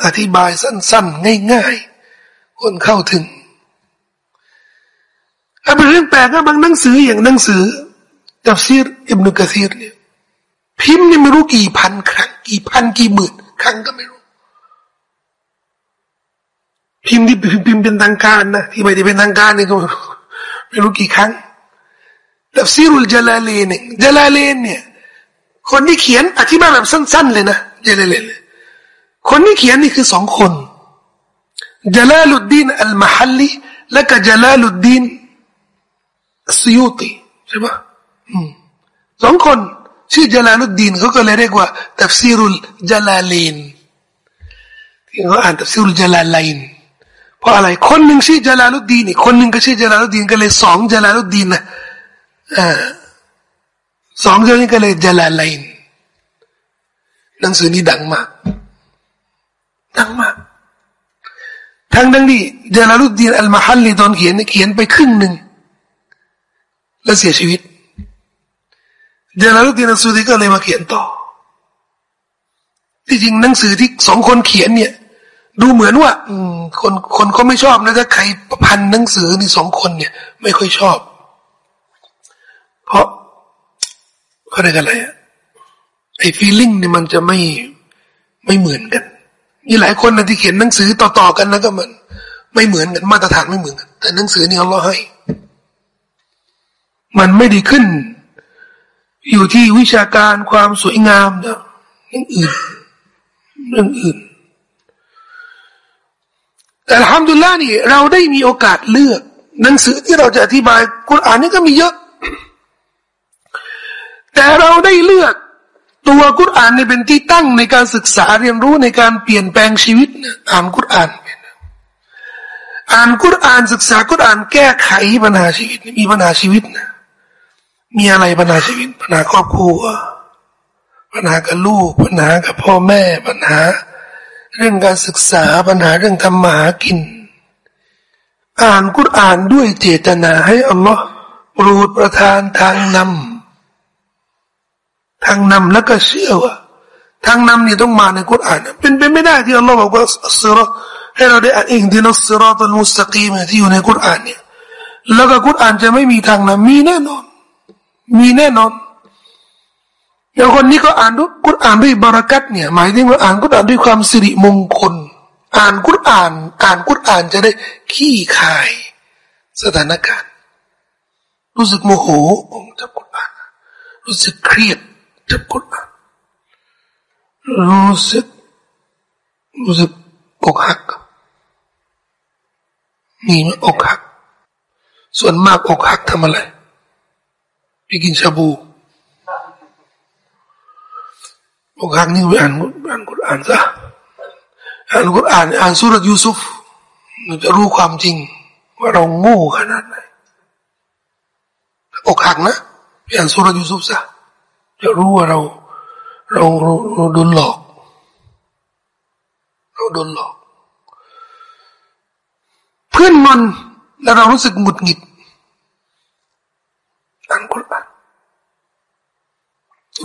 อธิบายสั้นๆ ง่ายๆ คนเข้าถึงถ้าเป็นเรื่องแปลกก็บางหนังสืออย่างหนังสือตัฟซีรอิบนุกะซีรเนี่ยพิมพ์นี่ไม่รู้กี่พันครั้ง กี่พันกี่หมื่นครั้งก็ไม่รู้ พิมพ์ที่พิมพ์เป็นทางการนะที่ไม่ได้เป็นทางการนี่ก็ไม่รู้กี่ครั้งตัฟซีรุลจลาเลนเนี่ยจลาเลนเนี่ยคนที่เขียนอธิบายแบบสั้น ๆ เลยนะเจเลเลคนที่เขียนนี่คือสองคนจลาลุดดีนอัลมาฮัลลีและก็จลาลุดดีนสยูตีใช่ปะสองคนชื่อจลาลุดดีนเขาก็เลยเรียกว่าตัฟซีรุลจลาเลนที่เขาอ่านตัฟซีรุลจลาลีน เพราะอะไรคนหนึ่งชื่อจลาลุดดีนอีกคนหนึ่งก็ชื่อจลาลุดดีนก็เลยสองจลาลุดดีนนะอ่าสองเรื่องนี้ก็เลยจลาไลน์หนังสือนี้ดังมากดังมากทั้งดังนี้จลาลุดดีนอัลมาฮัลลีตอนเขียนเขียนไปครึ่งหนึ่งแล้วเสียชีวิตจลาลุดดีนอัลซูดีก็เลยมาเขียนต่อที่จริงหนังสือที่สองคนเขียนเนี่ย ดูเหมือนว่า อืม คนคนเขาไม่ชอบนะถ้าใครพันหนังสือนี่สองคนเนี่ย ไม่ค่อยชอบ เพราะเขาเรียกอะไรอะไอ้ฟีลิ่งเนี่ยมันจะไม่ไม่เหมือนกันมีหลายคนนะที่เขียนหนังสือต่อๆกันนะก็มัน ไม่เหมือนกันมาตรฐานไม่เหมือนกันแต่หนังสือนี่อัลลอฮ์ให้ มันไม่ได้ขึ้น อยู่ที่วิชาการความสวยงามนะเรื่องอื่นเรื่องอื่น แต่ทำดุลละนี่ เราได้มีโอกาสเลือก หนังสือที่เราจะอธิบายกุรอานนี่ก็มีเยอะ แต่เราได้เลือกตัวกุรอานในเป็นที่ตั้งในการศึกษาเรียนรู้ในการเปลี่ยนแปลงชีวิตนะอ่านกุรอานอ่านกุรอานศึกษากุรอานแก้ไขปัญหาชีวิต มีปัญหาชีวิตนะมีอะไรปัญหาชีวิต ปัญหาครอบครัวปัญหากับลูก ปัญหากับพ่อแม่ปัญหา เรื่องการศึกษาปัญหาเรื่องทำมาหากิน อ่านกุรอานด้วยเจตนาให้อัลลอฮ์โปรดประทานทางนำทางนำแล้วก็เชื่อว่าทางนำนี่ต้องมาในกุรอานเป็นไปไม่ได้ที่อัลลอฮ์บอกว่าสิรให้เราได้อ่านเองที่นัสซิรอตัลมุสตะกีมที่อยู่ในกุรอานเนี่ยแล้วก็กุรอานจะไม่มีทางนำมีแน่นอน มีแน่นอน อย่างคนนี้ก็อ่านด้วยกุรอานด้วยบารักัตเนี่ย หมายถึงว่าอ่านกุรอ่านด้วยความสิริมงคล อ่านกุรอ่าน อ่านกุรอ่านจะได้ขี้คาย สถานการณ์ รู้สึกโมโหผมจับกุรอ่าน รู้สึกเครียดจับกุรอ่าน รู้สึก รู้สึกอกหักมีไหมอกหัก ส่วนมากอกหักทำอะไรไปกินชาบู อกหักนี่ไปอ่านอ่านกุรอานซะอ่านกุรอานอ่านสุรยูซุฟเราจะรู้ความจริง ว่าเราโง่ขนาดไหนอกหักนะไปอ่านสุรยูซุฟซะจะรู้ว่าเราเราเราเราโดนหลอก เราโดนหลอก เพื่อนมันแล้วเรารู้สึกหงุดหงิดอ่านกุรอาน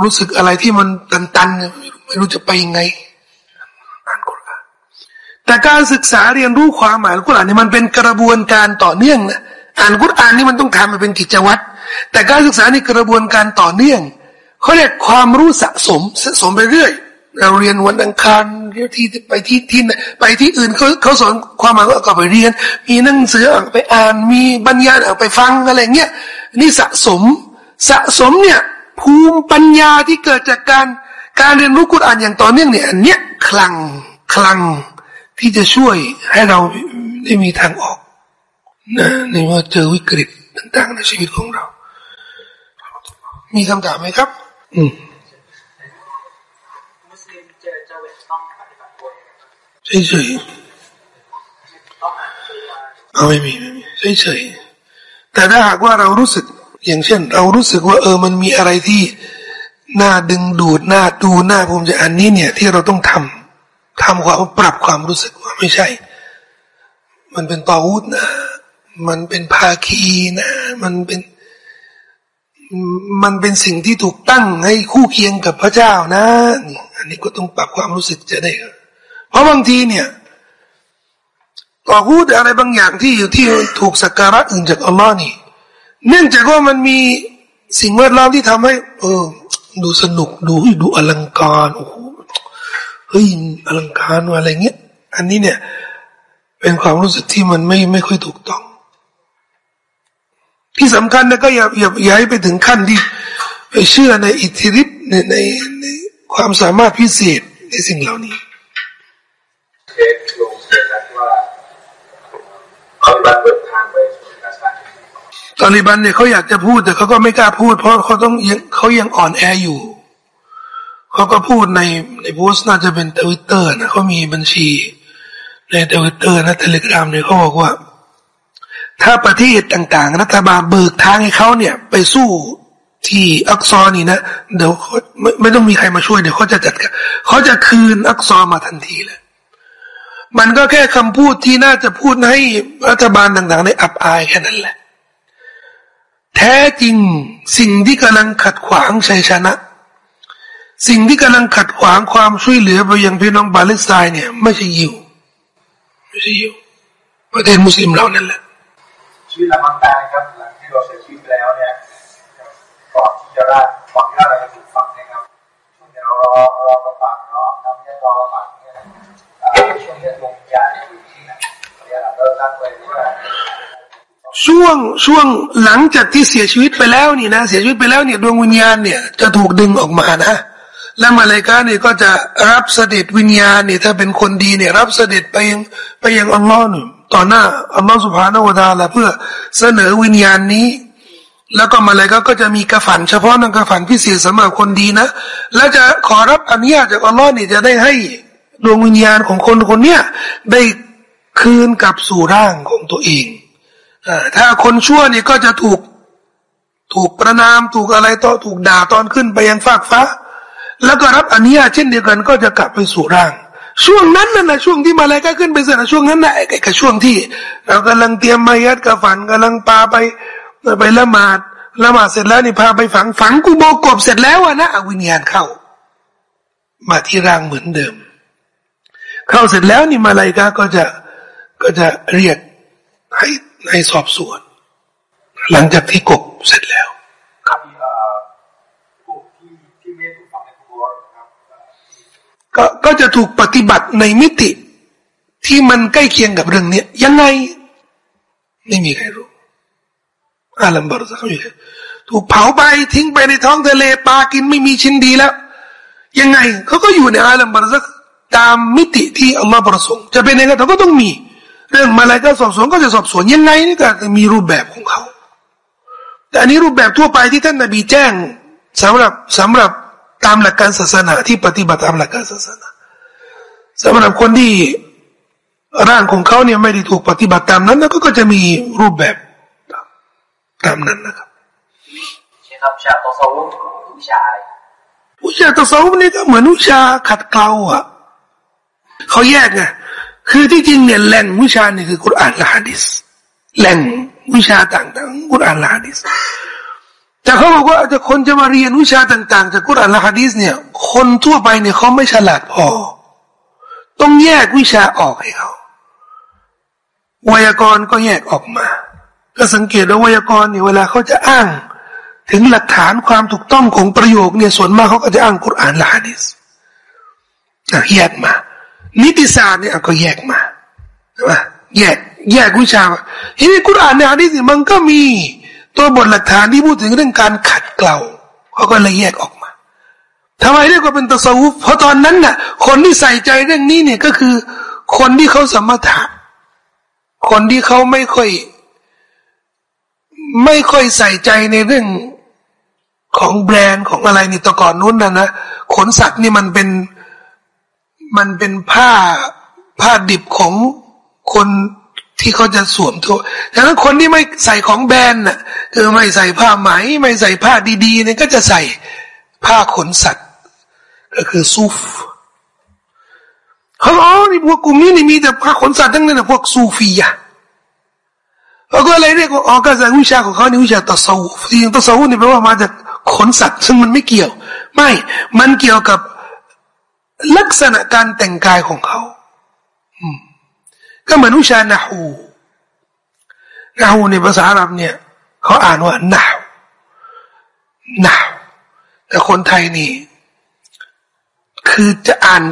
รู้สึกอะไรที่มันตันๆไม่รู้จะไปยังไงแต่การศึกษาเรียนรู้ความหมายกุรอานนี่มันเป็นกระบวนการต่อเนื่องนะอ่านกุรอานนี่มันต้องทำมันเป็นกิจวัตรแต่การศึกษานี่กระบวนการต่อเนื่องเขาเรียกความรู้สะสมสะสมไปเรื่อย เราเรียนวันอังคารเรียนที่ไปที่ที่ไปที่อื่นเขาเขาสอนความหมายก็ไปเรียน มีหนังสืออ่านไปอ่านมีบรรยายอ่านไปฟังอะไรเงี้ยนี่สะสมสะสมเนี่ย ภูมิปัญญาที่เกิดจากการการเรียนรู้กุรอานอย่างต่อเนื่องเนี่ยอันเนี้ยคลังคลังที่จะช่วยให้เราได้มีทางออกนะในว่าเจอวิกฤตต่าง ๆ ในชีวิตของเรา มีคำถามไหมครับ อืมเฉยๆเอาไม่มีไม่มีเฉยๆแต่ถ้าหากว่าเรารู้สึก อย่างเช่น เรารู้สึกว่าเออมันมีอะไรที่น่าดึงดูดน่าดูน่าภูมิใจอันนี้เนี่ย ที่เราต้องทำทำความปรับความรู้สึกว่าไม่ใช่ มันเป็นตอวุฒนะ มันเป็นภาคีนะ มันเป็น มันเป็นสิ่งที่ถูกตั้งให้คู่เคียงกับพระเจ้านะนี่อันนี้ก็ต้องปรับความรู้สึกจะได้ เพราะบางทีเนี่ยต่อพูดอะไรบางอย่างที่อยู่ที่ถูกสักการะอื่นจากอัลลอฮ์นี่ เนื่องจากว่ามันมีสิ่งแวดล้อมที่ทำให้ เออ ดูสนุกดูดูอลังการโอ้โหเฮ้ยอลังการอะไรเงี้ยอันนี้เนี่ย เป็นความรู้สึกที่มันไม่ไม่ค่อยถูกต้อง ที่สำคัญนะก็อย่าอย่าอย่าให้ไปถึงขั้นที่ไปเชื่อในอิทธิฤทธิ์ในในในความสามารถพิเศษในสิ่งเหล่านี้เทสลงเสร็จแล้วว่าตอลิบันเปิดทางไป ตอลิบันเนี่ยเขาอยากจะพูดแต่เขาก็ไม่กล้าพูด เพราะเขาต้องยังเขายังอ่อนแออยู่เขาก็พูดในในโพสต์น่าจะเป็นทวิตเตอร์นะเขามีบัญชี ในทวิตเตอร์นะเทเลกราฟเนี่ยเขาบอกว่า ถ้าประเทศต่าง ๆ รัฐบาลเบิกทางให้เขาเนี่ย ไปสู้ที่อักซอนี่นะเดี๋ยวไม่ไม่ต้องมีใครมาช่วยเดี๋ยวเขาจะจัดการเขาจะคืนอักซอมาทันทีเลยมันก็แค่คำพูดที่น่าจะพูดให้รัฐบาลต่างๆได้อับอายแค่นั้นแหละ แท้จริงสิ่งที่กำลังขัดขวางชัยชนะ สิ่งที่กำลังขัดขวางความช่วยเหลือไปยังพี่น้องปาเลสไตน์เนี่ยไม่ใช่ยิวไม่ใช่ยิวประเทศมุสลิมเรานั่นแหละชีวิตละมันตายครับหลังที่เราเสียชีวิตแล้วเนี่ยก่อนที่จะได้ก่อนที่เราจะถูกฝังนะครับช่วงที่เรารอรอประปักรอทำเนี่ยรอประปัก ช่วงช่วงหลังจากที่เสียชีวิตไปแล้วนี่นะ เสียชีวิตไปแล้วเนี่ยดวงวิญญาณเนี่ยจะถูกดึงออกมานะและมาเลกาเนี่ยก็จะรับเสด็จวิญญาณเนี่ยถ้าเป็นคนดีเนี่ยรับเสด็จไปยังไปยังอัลลอฮ์นี่ต่อหน้าอัลลอฮ์สุภาณวดาละเพื่อเสนอวิญญาณนี้ แล้วก็มาเลกาก็จะมีกระฝัน เฉพาะนักกระฝันพิเศษสำหรับคนดีนะ และจะขอรับอนุญาตจากอัลลอฮ์เนี่ยจะได้ให้ดวงวิญญาณของคนคนเนี้ยได้คืนกลับสู่ร่างของตัวเอง ถ้าคนชั่วนี่ก็จะถูกถูกประนามถูกอะไรต่อถูกด่าตอนขึ้นไปยังฟากฟ้า แล้วก็รับอันุญาเช่นเดียวกันก็จะกลับไปสู่ร่าง ช่วงนั้นน่ะนะช่วงที่มาอะไรก็ขึ้นไปเสร็จช่วงนั้นน่ะไอ้กับช่วงที่ เรากำลังเตรียมมายัดกับฝันกำลังปาไปไปละหมาดละหมาดเสร็จแล้วนี่พาไปฝังฝังกูโบกบเสร็จแล้วอะนะวิญญาณเข้า มาที่ร่างเหมือนเดิม เข้าเสร็จแล้วนี่มาลายกาก็จะก็จะเรียกให้ ให้สอบสวน หลังจากที่กบเสร็จแล้วครับก็ก็จะถูกปฏิบัติในมิติที่มันใกล้เคียงกับเรื่องนี้ยังไง ไม่มีใครรู้อาลัมบาร์ซักไม่ถูกเผาไปทิ้งไปในท้องทะเลปลากินไม่มีชิ้นดีแล้ว ยังไงเขาก็อยู่ในอาลัมบาร์ซักตามมิติที่อัลลอฮ์ประสงค์จะเป็นยังไงเขาก็ต้องมี เรื่องมาอะไรก็สอบสวนก็จะสอบสวนยังไงนี่ก็มีรูปแบบของเขา แต่อันนี้รูปแบบทั่วไปที่ท่านนบีแจ้งสำหรับสำหรับตามหลักการศาสนาที่ปฏิบัติตามหลักการศาสนาสำหรับคนที่ร่างของเขาเนี่ยไม่ได้ถูกปฏิบัติตามนั้นแล้วก็จะมีรูปแบบตามนั้นนะครับใช่ครับชาตสวุวิชาอะไรวิชาตสวุนี่ก็เหมือนวิชาขัดเกลาอะเขาแยกไง คือที่จริงเนี่ยแหล่งวิชาเนี่ยคือกุรอานและฮะดิษแหล่งวิชาต่างๆกุรอานและฮะดิษแต่เขาบอกว่าจะคนจะมาเรียนวิชาต่าง ๆ จากกุรอานและฮะดิษเนี่ย คนทั่วไปเนี่ยเขาไม่ฉลาดพอ ต้องแยกวิชาออกให้เขาไวยากรณ์ก็แยกออกมา ก็สังเกตว่าไวยากรณ์เนี่ยเวลาเขาจะอ้าง ถึงหลักฐานความถูกต้องของประโยคเนี่ยส่วนมากเขาก็จะอ้างกุรอานละฮะดิษแยกมา นิติศาสตร์เนี่ยก็แยกมาใช่ไหมแยกแยกวิชาทีนี้กุรอานในฮะดิษมันก็มีตัวบทหลักฐานที่พูดถึงเรื่องการขัดเกลาเขาก็เลยแยกออกมาทำไมเรียกว่าเป็นตะสวุฟเพราะตอนนั้นน่ะ คนที่ใส่ใจเรื่องนี้เนี่ยก็คือ คนที่เขาสมถะคนที่เขาไม่ค่อย ไม่ค่อยใส่ใจในเรื่องของแบรนด์ของอะไรนี่ตะก่อนนู้นนะนะขนสัตว์นี่มันเป็น มันเป็นผ้าผ้าดิบของคนที่เขาจะสวมตัวดังนั้นคนที่ไม่ใส่ของแบรนด์น่ะคือไม่ใส่ผ้าไหม ไม่ใส่ผ้าดีๆเนี่ยก็จะใส่ผ้าขนสัตว์ ก็คือซูฟเขาอ๋อนี่พวกกลุ่มนี้นี่มีแต่ผ้าขนสัตว์ทั้งนั้นนะพวกซูฟีอะเขาก็เลยเรียกว่าอ๋อก็จะวิชาของเขานี่วิชาตัสวูฟที่ตัสวูฟนี่แปลว่ามาจากขนสัตว์ ซึ่งมันไม่เกี่ยว ไม่ มันเกี่ยวกับ ลักษณะการแต่งกายของเขาก็เหมือนวิชานาหูนาหูในภาษาอาหรับเนี่ยเขาอ่านว่านาหูนาหูแต่คนไทยนี่ คือจะอ่าน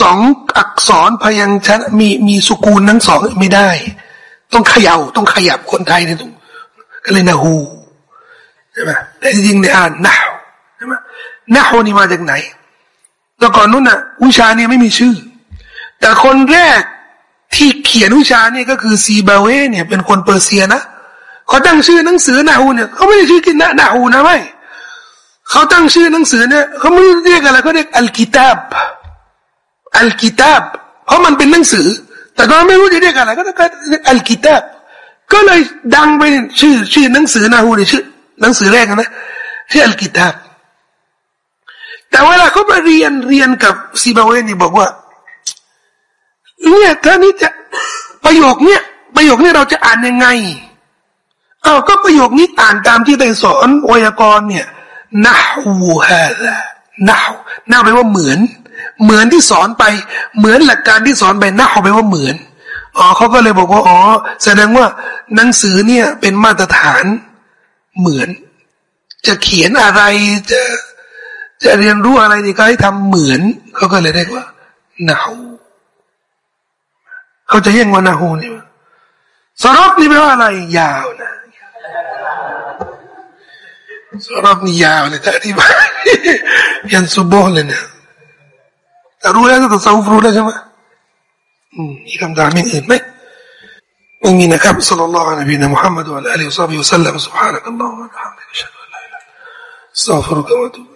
สองอักษรพยัญชนะมีมีสุกูลทั้งสองไม่ได้ ต้องเขยา่าต้องขยับคนไทยเนี่ยต้องก็เลยนะฮูใช่ไหมแต่จริงๆเนี่ยอ่านนะฮูใช่ไหมนะฮูนี่มาจากไหน แต่ก่อนนู้นน่ะ วิชาเนี่ยไม่มีชื่อ แต่คนแรกที่เขียนวิชาเนี่ยก็คือซีบาเวย์เนี่ยเป็นคนเปอร์เซียนะเขาตั้งชื่อหนังสือนาฮูเนี่ยเขาไม่ได้ชื่อกินนะนาฮูนะไม่เขาตั้งชื่อหนังสือเนี่ยเขาไม่เรียกอะไรเขาเรียก الكتاب الكتاب เพราะมันเป็นหนังสือ แต่ตอนไม่รู้จะเรียกอะไรก็ต้อง الكتاب ก็เลยดังไปชื่อชื่อหนังสือนาฮูเนี่ยชื่อหนังสือแรกนะชื่ออัลกิตาบ แต่เวลาเขาไปเรียนเรียนกับซีบาเวนี่บอกว่าเนี่ยท่านี้จะประโยคเนี้ยประโยคนี้เราจะอ่านยังไงอ้าก็ประโยคนี้อ่านตามที่ได้สอนไวยากรณ์เนี่ยนะฮูฮาลานะฮูน่าไปว่าเหมือน เหมือนที่สอนไป เหมือนหลักการที่สอนไปนะฮูไปว่าเหมือนอ๋อเขาก็เลยบอกว่าอ๋อแสดงว่าหนังสือเนี่ยเป็นมาตรฐานเหมือน จะเขียนอะไรจะ จะเรียนรู้อะไรดีก็ให้ทำเหมือนเขาก็เลยเรียกว่าหนาหูเขาจะเรียกว่านาหูนี่สรบนี่แปลว่าอะไรยาวนะสรบนี่ยาวเลยแต่อธิบายยันสุบโบเลยนะแต่รู้แล้วจะสาวรู้แล้วใช่ไหมมีคำถามอย่างอื่นไหมมีนะครับสัลลัลลอฮุอะลัยฮินะมุฮัมมัดวะลัยฮิวะซัลลัมซุบฮานะกัลลอฮุวะบฮัมดุอัลลอฮ์อิลลัลลอฮ์สตัฟิรุกะมะตุบ